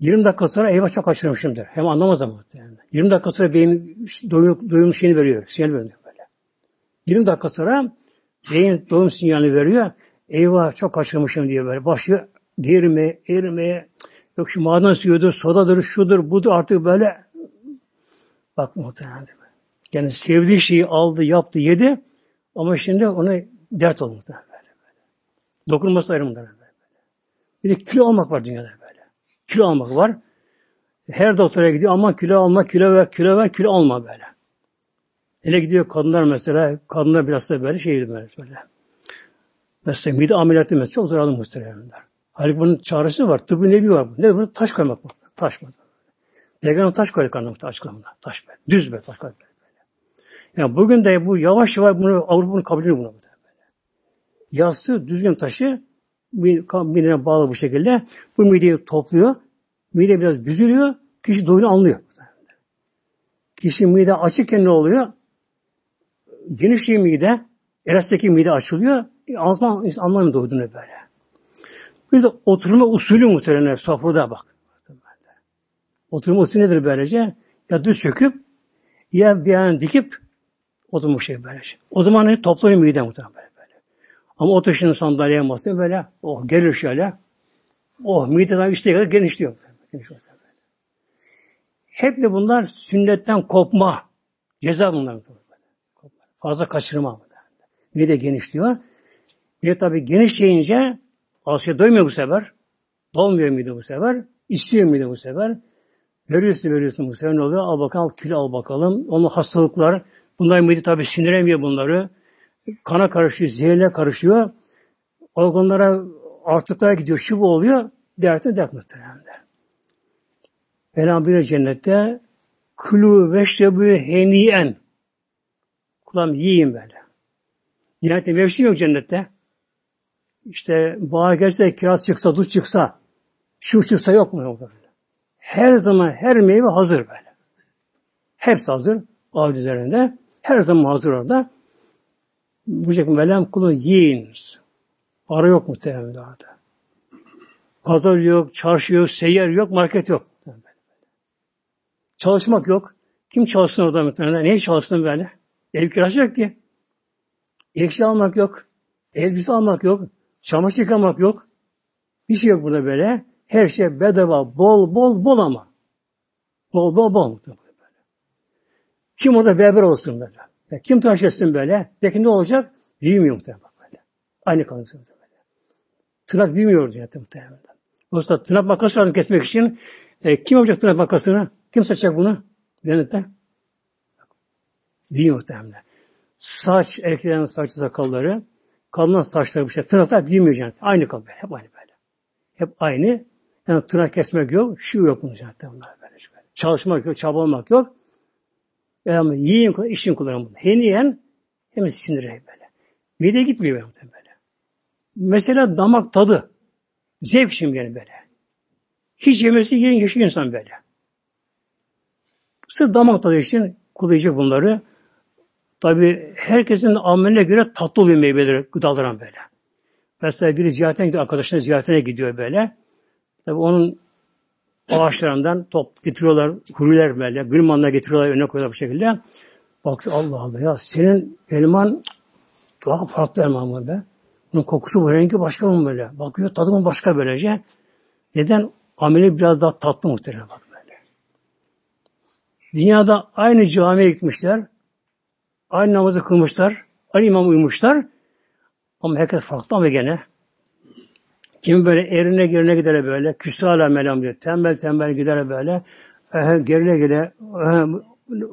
20 dakika sonra eyvah çok kaçırmışımdır. Hem anlamaz ama. Yani. 20 dakika sonra beyin doyum, doyum şeyini veriyor. Sinyal veriyor böyle. 20 dakika sonra beyin doyum sinyalini veriyor. Eyvah çok kaçırmışım diye böyle. Başlıyor değirmeye, erimeye. Yok şu maden suyudur, sodadır, şudur, budur artık böyle. Bak muhtemelen. Yani sevdiği şeyi aldı, yaptı, yedi. Ama şimdi ona dert böyle. Dokunması ayrı muhtemelen. Bir de kilo almak var dünyada. Kilo almak var. Her doktora gidiyor ama kilo alma, kilo ver, kilo ver, kilo alma böyle. Hele gidiyor kadınlar mesela, kadınlar biraz da böyle şeydi böyle. böyle. Mesela mide ameliyatı mesela çok zararlı muhteremler. Halbuki bunun çaresi var. Tıbbi nebi var. Ne bu? Taş koymak mı? Taş mı? Peygamber taş koyar karnına taş koyar. Taş böyle. Düz böyle taş böyle. Yani bugün de bu yavaş yavaş bunu Avrupa bunu kabul ediyor bunu böyle. Yassı düzgün taşı mideye bağlı bu şekilde bu mideyi topluyor. Mide biraz büzülüyor. Kişi doyunu anlıyor. Kişi mide açıkken ne oluyor? Genişliği mide, elastaki mide açılıyor. Azman anlamı doyduğunu böyle. Bir de oturma usulü muhtemelen sofrada bak. Oturma usulü nedir böylece? Ya düz çöküp ya bir yana dikip oturmuş şey böylece. O zaman ne toplanıyor mide muhtemelen. Ama oturuşun sandalyeye masaya böyle oh gelir şöyle. Oh mideden üstte kadar genişliyor. genişliyor. Hep de bunlar sünnetten kopma. Ceza bunlar. Fazla kaçırma. Mide genişliyor. Bir tabi genişleyince Asya doymuyor bu sefer. Dolmuyor muydu bu sefer? İstiyor muydu bu sefer? Veriyorsun veriyorsun bu sefer ne oluyor? Al bakalım kilo al bakalım. Onun hastalıklar. Bunlar mide tabi sindiremiyor bunları. Kana karışıyor, zehirle karışıyor. Organlara artıklara gidiyor, şu bu oluyor. Dertte dert muhtemelen. Velham bir cennette kulu veşrebu heniyen kulağım yiyin böyle. Cennette mevsim yok cennette işte bağa gelse, kiraz çıksa, dut çıksa, şu çıksa yok mu? Her zaman her meyve hazır böyle. Hepsi hazır. Ağaç üzerinde. Her zaman hazır orada. Bu şekilde Mevlam kulu yiyiniz. Para yok muhtemelen orada. Pazar yok, çarşı yok, seyyar yok, market yok. Çalışmak yok. Kim çalışsın orada muhtemelen? Niye çalışsın böyle? Ev kirası yok ki. Eşya almak yok. Elbise almak yok. Çamaşır yıkamak yok. Bir şey yok burada böyle. Her şey bedava, bol bol bol ama. Bol bol bol. Kim orada beraber olsun böyle. Kim taşısın böyle. Peki ne olacak? Büyümüyor muhtemelen böyle. Aynı kalıyor muhtemelen. Tırnak büyümüyor diye muhtemelen. Oysa tırnak makası var kesmek için e, kim yapacak tırnak makasını? Kim seçecek bunu? Cennette. Büyüyor muhtemelen. Saç, erkeklerin saçı sakalları, kadınların saçları bir şey. Tırnaklar büyümüyor cennet. Aynı kalıyor. Hep aynı böyle. Hep aynı. Yani tırnak kesmek yok. Şu yok bunun cennette. Çalışmak yok, çabalamak yok. Yani yiyin, işin kullanın bunu. Hem yiyen hem sinire böyle. Mide gitmiyor böyle. böyle. Mesela damak tadı. Zevk için yani böyle. Hiç yemesi yiyen yaşıyor insan böyle. Sırf damak tadı için kullanacak bunları. Tabi herkesin ameline göre tatlı oluyor meyveleri, gıdaların böyle. Mesela biri ziyaretine gidiyor, arkadaşına ziyaretine gidiyor böyle. Tabi onun ağaçlarından top getiriyorlar, huriler böyle, gırmanla getiriyorlar, önüne koyuyorlar bu şekilde. Bakıyor Allah Allah ya senin elman daha farklı elman mı be? Bunun kokusu bu, rengi başka mı böyle? Bakıyor tadı mı başka böylece. Neden? Ameli biraz daha tatlı muhtemelen bak böyle. Dünyada aynı camiye gitmişler. Aynı namazı kılmışlar. Aynı imam uymuşlar. Ama herkes farklı ama gene. Kimi böyle erine gerine gider böyle. Küsala melam diyor. Tembel tembel gider böyle. Ehe, gerine gider.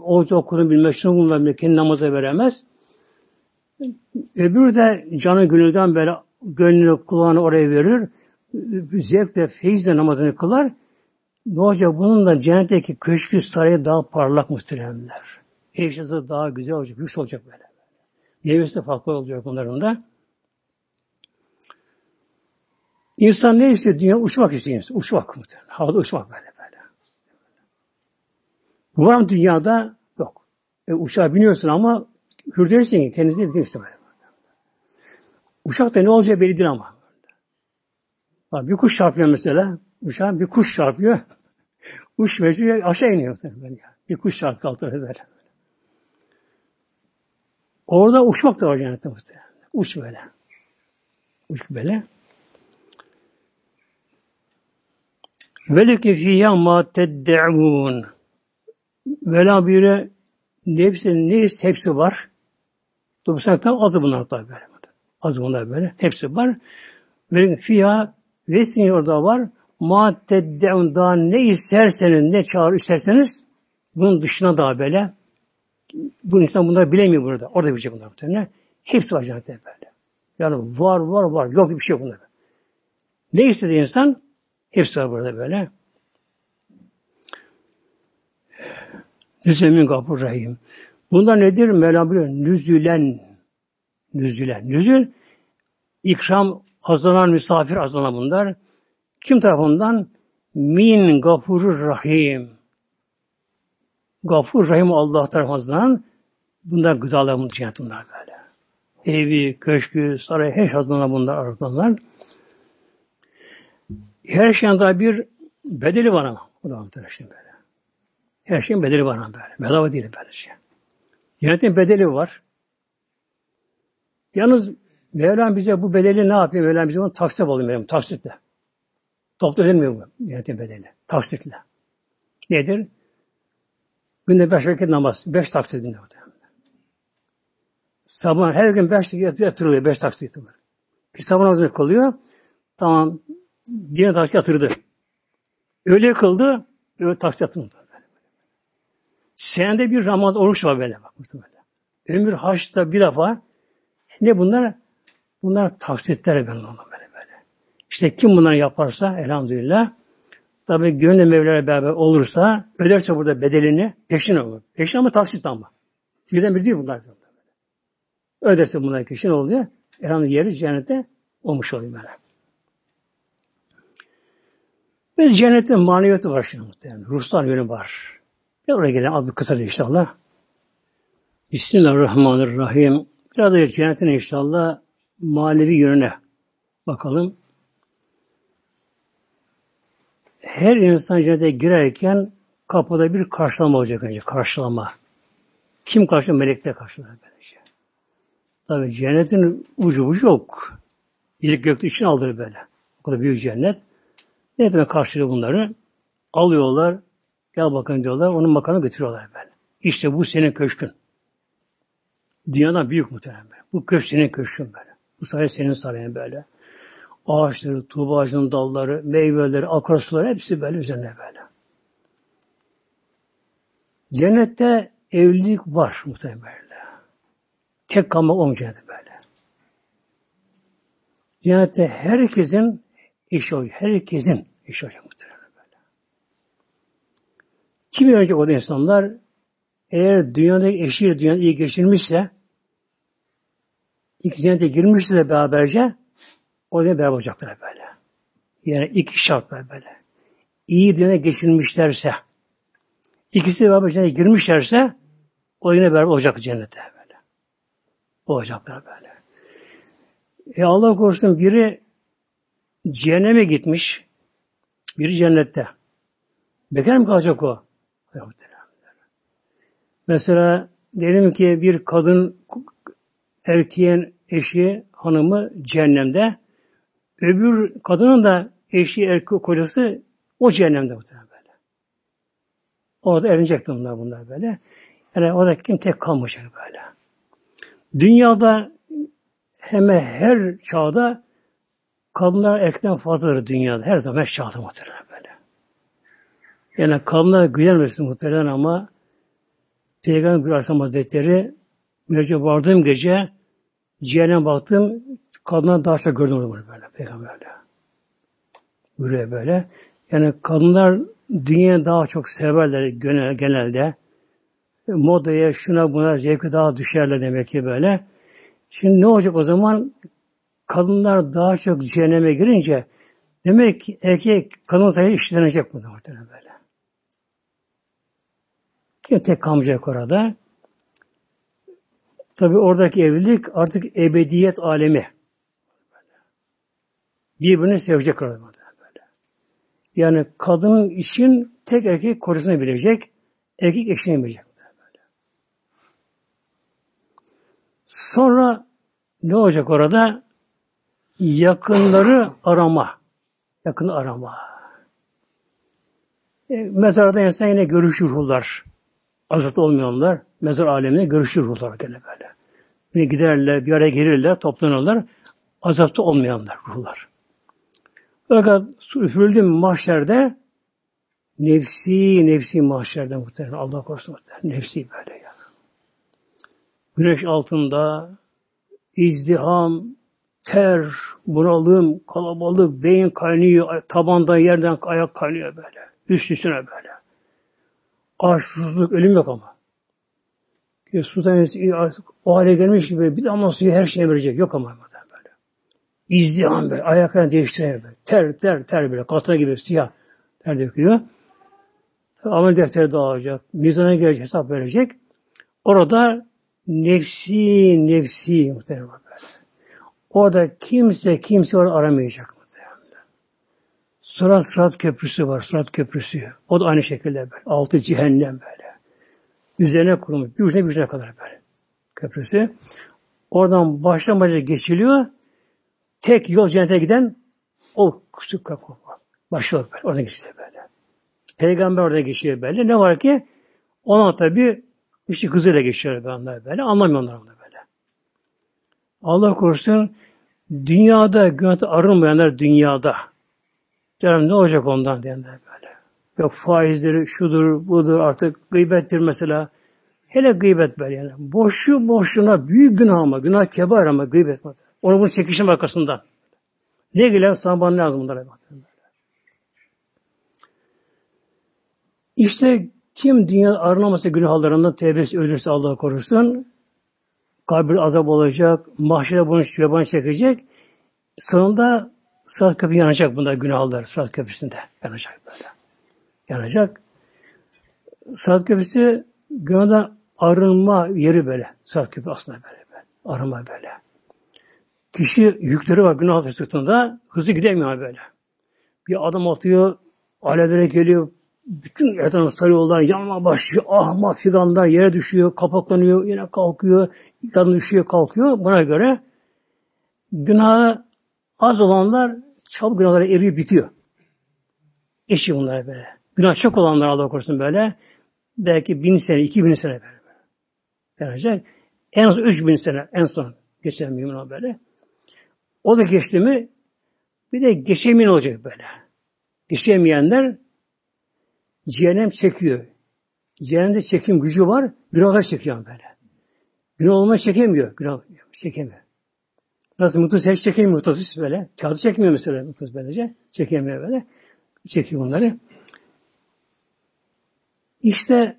O okulun bilmez şunu bilmem kendi namaza veremez. Öbürü de canı gönülden böyle gönlünü kulağını oraya verir. Zevkle, feyizle namazını kılar. Ne olacak? Bunun da cennetteki köşkü sarayı daha parlak muhteremler. Eşyası daha güzel olacak, lüks olacak böyle. Meyvesi de farklı olacak bunların da. İnsan ne istiyor? Dünya uçmak istiyor. Uçmak muhtemelen. Havada uçmak böyle böyle. Bu var mı dünyada? Yok. E, uçağa biniyorsun ama hür değilsin. Kendinizi bilirsin böyle. Uçakta ne olacağı belli değil ama. Bak, bir kuş çarpıyor mesela. Uçağın bir kuş çarpıyor. (laughs) Uç mecbur aşağı iniyor. Böyle. Bir kuş çarpıyor altına böyle. Orada uçmak da var cennette muhtemelen. Uç böyle. Uç böyle. Velike fiyâ mâ tedde'ûn. Vela bire nefsin ne hepsi var. Dolayısıyla tam azı bunlar tabi böyle. Az bunlar böyle. Hepsi var. Velike fiyâ vesin orada var. Ma tedde'ûn daha ne isterseniz, ne çağır isterseniz bunun dışına daha böyle bu insan bunları bilemiyor burada. Orada bilecek bunlar muhtemelen. Hepsi var cennette böyle. Yani var var var. Yok bir şey yok bunlar. Ne istedi insan? Hepsi var burada böyle. Nüzemin Gafur Rahim. Bunlar nedir? Mevlam biliyor. Nüzülen. Nüzülen. Nüzül ikram hazırlanan misafir hazırlanan bunlar. Kim tarafından? Min Gafurur Rahim. Gafur Rahim Allah tarafından bunlar gıdalar bunlar cennet bunlar böyle. Evi, köşkü, saray, her şey bunlar arasındalar. Her şeyin daha bir bedeli var ama. Bu da muhtemelen böyle. Her şeyin bedeli var ama böyle. Bedava değil böyle şey. Cennetin bedeli var. Yalnız Mevlam bize bu bedeli ne yapıyor? Mevlam bize bunu taksit alıyor. Taksitle. Toplu ödenmiyor bu cennetin bedeli. Taksitle. Nedir? Günde beş vakit namaz. Beş taksit günde. Sabah her gün beş yatırılıyor. Beş taksit var. Bir sabah namazını kılıyor. Tamam. Yine taksit yatırdı. Öyle kıldı. Öyle taksit yatırdı. Senede bir Ramazan oruç var böyle. Bak, böyle. Ömür haçta bir defa. Ne bunlar? Bunlar taksitler ben ona böyle böyle. İşte kim bunları yaparsa elhamdülillah Tabi gönlü Mevla'ya beraber olursa, öderse burada bedelini peşin olur. Peşin ama taksit ama. Birden bir değil bunlar. Öderse bunlar peşin oluyor. Elhamdülillah yeri cennette olmuş oluyor böyle. Ve cennetin maneviyatı var şimdi muhtemelen. Ruhsal yönü var. Bir oraya gelen az bir inşallah. Bismillahirrahmanirrahim. Biraz da cennetin inşallah manevi yönüne bakalım her insan cennete girerken kapıda bir karşılama olacak önce. Karşılama. Kim karşılıyor? Melekler karşılıyor böylece. Tabi cennetin ucu ucu yok. İlk gökte için aldır böyle. O kadar büyük cennet. Ne demek karşılıyor bunları? Alıyorlar, gel bakın diyorlar, onun makamına götürüyorlar böyle. İşte bu senin köşkün. Dünyadan büyük muhtemelen böyle. Bu köşk senin köşkün böyle. Bu saray senin sarayın böyle. Ağaçları, tuğba ağacının dalları, meyveleri, akarsuları hepsi böyle üzerine böyle. Cennette evlilik var muhtemelen böyle. Tek kalmak olmayacak böyle. Cennette herkesin iş olacak. Herkesin iş olacak muhtemelen böyle. Kim önce o da insanlar? Eğer dünyadaki eşiyle dünyada iyi geçirmişse iki cennete girmişse de beraberce o da beraber olacaklar böyle. Yani iki şart var böyle. İyi dünyaya geçirmişlerse ikisi de beraber cennete girmişlerse o yine beraber olacak cennete böyle. Olacaklar böyle. E Allah korusun biri cehenneme gitmiş. Biri cennette. Bekar mı kalacak o? Mesela diyelim ki bir kadın erkeğin eşi, hanımı cehennemde. Öbür kadının da eşi, erkek, kocası o cehennemde muhtemelen böyle. Orada erinecek bunlar bunlar böyle. Yani orada kim tek kalmayacak böyle. Dünyada hemen her çağda kadınlar erkekten fazladır dünyada. Her zaman çağda muhtemelen böyle. Yani kadınlar güzelmesin muhtemelen ama Peygamber Aleyhisselam Hazretleri Miraç'a vardığım gece cehennem baktım kadınlar daha çok gördüm onu böyle peygamberle. Buraya böyle. Yani kadınlar dünyayı daha çok severler genel, genelde. Modaya, şuna buna zevki daha düşerler demek ki böyle. Şimdi ne olacak o zaman? Kadınlar daha çok cehenneme girince demek ki erkek kadın sayı işlenecek bu muhtemelen böyle. Kim tek kalmayacak orada? Tabi oradaki evlilik artık ebediyet alemi. Birbirini sevecek orada böyle. Yani kadının için tek erkek kocasını bilecek, erkek eşini bilecek. Böyle. Sonra ne olacak orada? Yakınları arama. Yakın arama. E, mezarda insan yine görüşür ruhlar. Azat olmayanlar mezar alemine görüşür ruhlar gene böyle. Yine giderler, bir araya gelirler, toplanırlar. Azapta olmayanlar ruhlar. Fakat üfürüldü mahşerde nefsi, nefsi mahşerde muhtemelen. Allah korusun muhtemelen. Nefsi böyle ya. Güneş altında izdiham, ter, bunalım, kalabalık, beyin kaynıyor, tabandan yerden ayak kaynıyor böyle. Üst üstüne böyle. Aç, ölüm yok ama. Ki su tanesi o hale gelmiş gibi bir damla suyu her şeye verecek. Yok ama böyle. İzdiham böyle. Ayaklarını değiştiren böyle. Ter, ter, ter böyle. Katına gibi siyah ter döküyor. Amel defteri dağılacak. Mizana gelecek, hesap verecek. Orada nefsi, nefsi muhtemelen. Orada kimse, kimse orada aramayacak. Sırat, sırat köprüsü var, sırat köprüsü. O da aynı şekilde böyle. Altı cehennem böyle. Üzerine kurulmuş. Bir ucuna bir ucuna kadar böyle. Köprüsü. Oradan başlamaca geçiliyor. Tek yol cennete giden o kusur kapı. Başlıyor böyle. Oradan geçiyor böyle. Peygamber orada geçiyor böyle. Ne var ki? Ona tabi işte kızıyla geçiyor böyle. Anlamıyorlar onu böyle. Allah korusun dünyada günahta arınmayanlar dünyada. Canım ne olacak ondan diyenler böyle. Yok faizleri şudur budur artık gıybettir mesela. Hele gıybet böyle yani. Boşu boşuna büyük günah ama. Günah kebar ama gıybet. Onu bunu çekişim arkasından. Ne gelen sahabanın lazım bunlara. İşte kim dünya arınaması günahlarından tevbesi ölürse Allah korusun kabir azap olacak, mahşere bunu yaban çekecek. Sonunda sırat köprü yanacak bunda günahlar sırat köprüsünde yanacak böyle. Yanacak. Sırat köprüsü günahdan arınma yeri böyle. Sırat köprü aslında böyle. böyle. Arınma böyle. Kişi yükleri var günah sırtında hızlı gidemiyor böyle. Bir adım atıyor, alevlere geliyor, bütün etrafını sarıyorlar, yanma başlıyor, ahma figanlar yere düşüyor, kapaklanıyor, yine kalkıyor, yan düşüyor, kalkıyor. Buna göre günahı az olanlar çabuk günahlara eriyor, bitiyor. Eşi bunlar böyle. Günah çok olanlar Allah korusun böyle. Belki bin sene, iki bin sene böyle. Gelecek. En az üç bin sene en son geçen mümin böyle. O da geçti mi bir de geçemeyen olacak böyle. Geçemeyenler cehennem çekiyor. Cehennemde çekim gücü var. Günahlar çekiyor böyle. Günah olma çekemiyor. Günah çekemiyor. Nasıl mutlu hiç çekemiyor mutlu böyle. Kağıdı çekmiyor mesela mutlu böylece. Çekemiyor böyle. Çekiyor bunları. İşte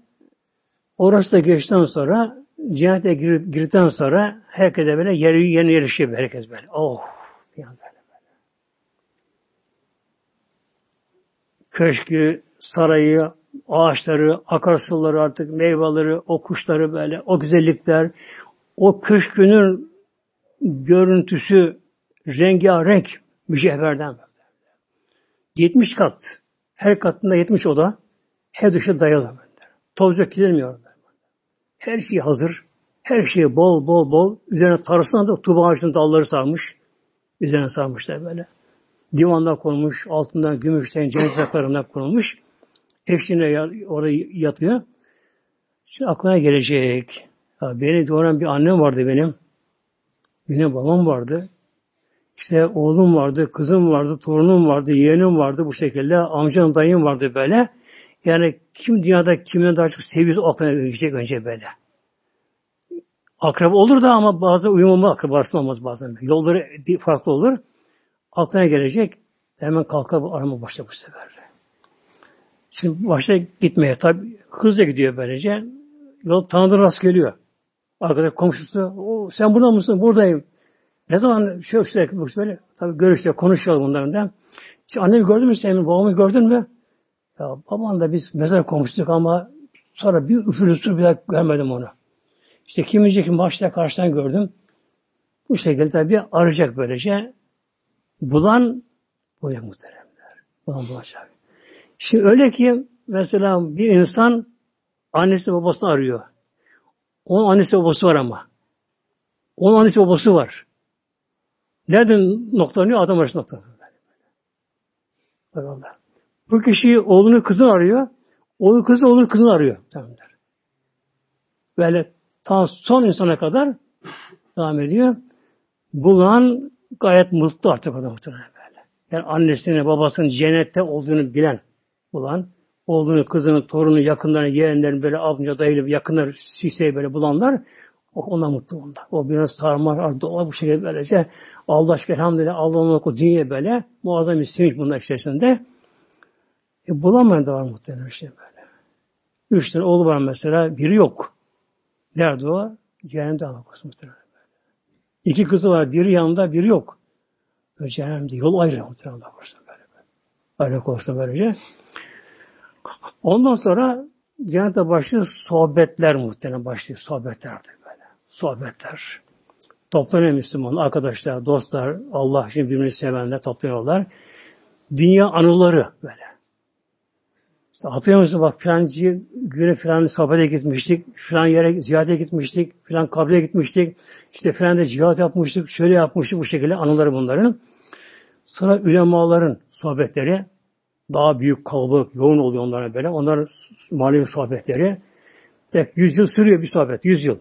orası da geçten sonra cennete gir, girdikten sonra herkese böyle yeri yeni yarışıyor herkes böyle. Oh! Yani böyle böyle. Köşkü, sarayı, ağaçları, akarsuları artık, meyveleri, o kuşları böyle, o güzellikler, o köşkünün görüntüsü rengarenk mücevherden. 70 kat. Her katında 70 oda. Her dışı dayalı. Toz yok gidilmiyor. Her şey hazır. Her şey bol bol bol. Üzerine tarısından da tuba ağacının dalları sarmış. Üzerine sarmışlar böyle. Divanlar konmuş. Altından gümüşten cennet raklarından konulmuş. Eşliğine orada yatıyor. Şimdi aklına gelecek. Ya beni doğuran bir annem vardı benim. Benim babam vardı. İşte oğlum vardı, kızım vardı, torunum vardı, yeğenim vardı bu şekilde. Amcam, dayım vardı böyle. Yani kim dünyada kimden daha çok seviyorsa aklına gelecek önce böyle. Akraba olur da ama bazı uyum olmaz, akrabası olmaz bazen. Yolları farklı olur. Aklına gelecek. Hemen kalkıp arama başla bu sefer. Şimdi başta gitmeye tabi hızla gidiyor böylece. Yol tanıdığı rast geliyor. Arkadaş komşusu, o, sen burada mısın? Buradayım. Ne zaman şöyle işte böyle tabi görüşüyor, konuşuyor bunlardan. İşte annemi gördün mü sen? Babamı gördün mü? Ya baban da biz mezar komşuyduk ama sonra bir üfürüsü bir daha görmedim onu. İşte kimince kim başta karşıdan gördüm. Bu şekilde tabi arayacak böylece. Bulan boya muhteremler. Bulan bulacak. Şimdi öyle ki mesela bir insan annesi babasını arıyor. Onun annesi babası var ama. Onun annesi babası var. Nereden noktalanıyor? Adam arası noktalanıyor. Allah. Bu kişi oğlunu kızını arıyor. Oğlu kızı oğlunu kızını arıyor. Tamam der. Böyle ta son insana kadar devam ediyor. Bulan gayet mutlu artık o da muhtemelen. Yani annesinin, babasının cennette olduğunu bilen bulan, oğlunu, kızını, torunu, yakınlarını, yeğenlerini böyle amca, dayılı, yakınlar, siseyi böyle bulanlar ona mutlu onda. O biraz sarmar, o bu şekilde böylece Allah aşkına elhamdülillah Allah'ın oku dünya böyle muazzam bir sevinç bunlar içerisinde. E, bulamayan da var muhtemelen işte böyle. Üç tane oğlu var mesela, biri yok. Nerede o? Cehennemde Allah korusun muhtemelen. İki kızı var, biri yanında, biri yok. Cehennemde yol ayrı muhtemelen Allah korusun Ayrı korusun böylece. Ondan sonra cennete başlıyor sohbetler muhtemelen başlıyor. Sohbetler artık böyle. Sohbetler. Toplanıyor Müslüman arkadaşlar, dostlar, Allah için birbirini sevenler toplanıyorlar. Dünya anıları böyle. İşte hatırlıyor musun bak filancı güne filan sohbete gitmiştik, filan yere ziyarete gitmiştik, filan kabreye gitmiştik, işte filan da cihat yapmıştık, şöyle yapmıştık bu şekilde anıları bunların. Sonra ulemaların sohbetleri, daha büyük kalabalık, yoğun oluyor onlara böyle. Onların manevi sohbetleri. Pek yüz yıl sürüyor bir sohbet, yüz yıl.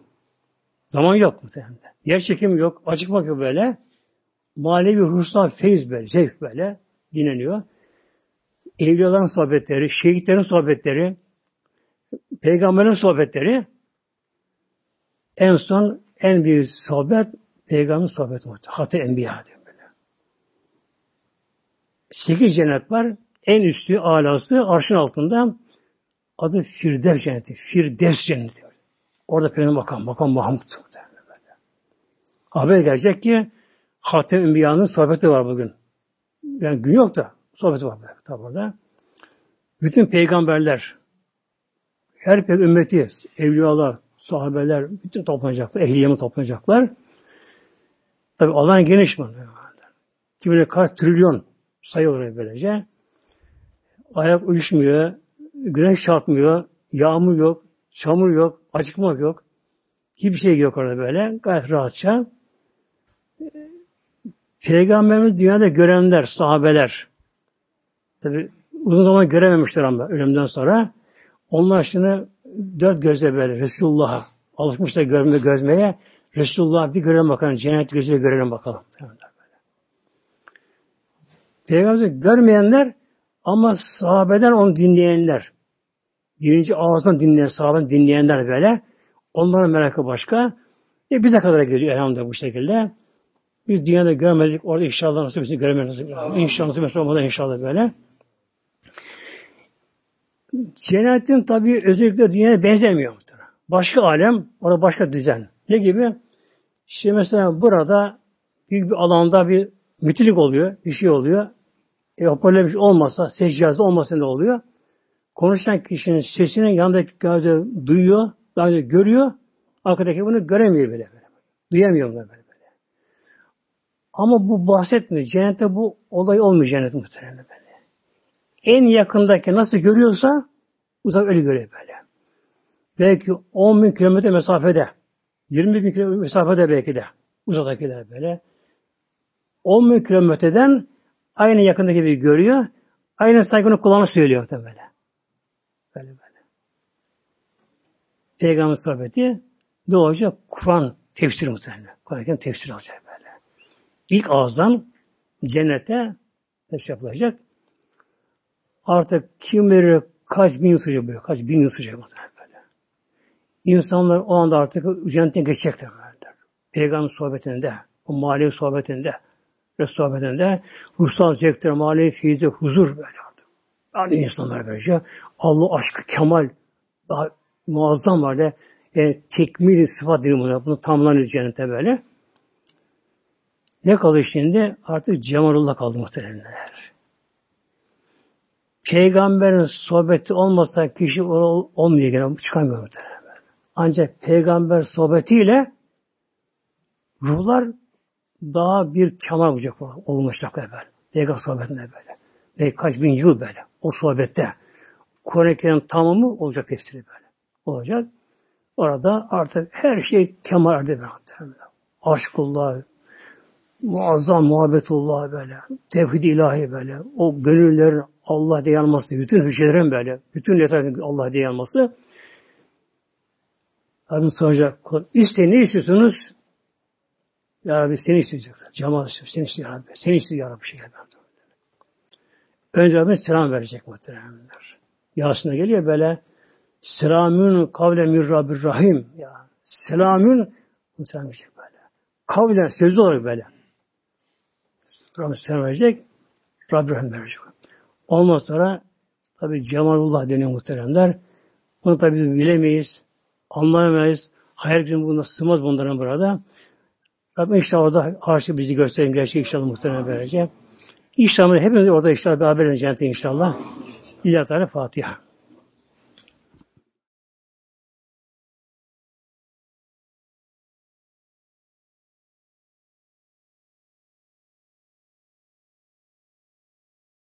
Zaman yok muhtemelen. Yer çekimi yok, acıkmak yok böyle. Manevi ruhsal feyiz böyle, zevk böyle dinleniyor. Evliyaların sohbetleri, şehitlerin sohbetleri, peygamberin sohbetleri en son en büyük sohbet peygamberin sohbeti. Hatı Enbiya diyor. Sekiz cennet var. En üstü, alası, arşın altında adı Firdevs cenneti. Firdevs cenneti. Orada Peygamber makam, makam Mahmud. Haber gelecek ki Hatem Enbiya'nın sohbeti var bugün. Yani gün yok da sohbeti var tabi orada. Bütün peygamberler, her pek ümmeti, evliyalar, sahabeler, bütün toplanacaklar, ehliyemi toplanacaklar. Tabi alan geniş mi? Kimine kaç trilyon sayı olarak böylece ayak uyuşmuyor, güneş çarpmıyor, yağmur yok, çamur yok, acıkmak yok. Hiçbir şey yok orada böyle. Gayet rahatça. Peygamberimiz dünyada görenler, sahabeler. Tabi uzun zaman görememişler ama ölümden sonra. Onlar şimdi dört gözle böyle Resulullah'a alışmışlar görme gözmeye. Resulullah bir görelim bakalım. Cennet gözüyle görelim bakalım. Peygamber görmeyenler ama sahabeden onu dinleyenler. Birinci ağızdan dinleyen, sahabeden dinleyenler böyle. Onların merakı başka. E bize kadar geliyor elhamdülillah bu şekilde. Biz dünyada görmedik. Orada inşallah nasıl bir şey göremeyiz. İnşallah nasıl şey olmadan inşallah böyle. Cennetin tabi özellikle dünyaya benzemiyor. Başka alem, orada başka düzen. Ne gibi? Şimdi mesela burada büyük bir alanda bir müthilik oluyor, bir şey oluyor. E, hoparlör şey olmasa, ses cihazı olmasa ne oluyor? Konuşan kişinin sesini yanındaki gözü duyuyor, daha önce görüyor, arkadaki bunu göremiyor bile. Böyle. Duyamıyor böyle, böyle. Ama bu bahsetmiyor. Cennette bu olay olmuyor cennet muhtemelen böyle. En yakındaki nasıl görüyorsa uzak öyle görüyor böyle. Belki 10 bin kilometre mesafede, 20 bin kilometre mesafede belki de uzaktakiler böyle. 10 bin kilometreden aynı yakındaki bir görüyor. Aynı sanki onu söylüyor da böyle. Böyle böyle. Peygamber sohbeti olacak? Kur'an tefsiri muhtemelen. Kur'an tefsir olacak böyle. İlk ağızdan cennete tefsir yapılacak. Artık kim verir kaç bin yıl sürecek böyle. Kaç bin yıl sürecek muhtemelen böyle. İnsanlar o anda artık cennete geçecekler. Böyle. Peygamber sohbetinde, o manevi sohbetinde, ve sohbetinde ruhsal zevkler, manevi feyizde huzur böyle artık. Yani insanlar böylece Allah aşkı kemal daha muazzam var da e, tekmil sıfat dilimine bunu tamamlanıyor cennete böyle. Ne kalıyor şimdi? Artık cemalullah kaldı muhtemelenler. Peygamberin sohbeti olmasa kişi ol, olmuyor gene çıkamıyor muhtemelen. Ancak peygamber sohbetiyle ruhlar daha bir kemal olacak olmuşlar böyle. Peygamber sohbetinde böyle. Ve kaç bin yıl böyle. O sohbette. Kur'an-ı tamamı olacak tefsiri böyle. Olacak. Orada artık her şey kemal erdi böyle. Aşkullah, muazzam muhabbetullah böyle. Tevhid ilahi böyle. O gönüllerin Allah diye yanması, bütün hücrelerin böyle, bütün letaifin Allah diye yanması. Rabbim soracak, işte ne istiyorsunuz? Ya Rabbi seni isteyecekler. Cemal istiyor. Seni istiyor Ya Rabbi. Seni istiyor Ya Rabbi. Şey Önce Rabbim selam verecek muhteremler. Yasin'e geliyor böyle selamün kavle mir Rabbir Rahim. Ya, selamün selam verecek böyle. Kavlen sözlü olarak böyle. Rabbim selam verecek. Rabbir Rahim verecek. Ondan sonra tabi Cemalullah deniyor muhteremler. Bunu tabi bilemeyiz. Anlayamayız. Hayal gücüm buna sığmaz bunların burada. Rabbim inşallah orada karşı bizi gösterin. Gerçek inşallah muhtemelen böylece. İnşallah hepimiz orada inşallah beraber cennete inşallah. İlahi Fatiha.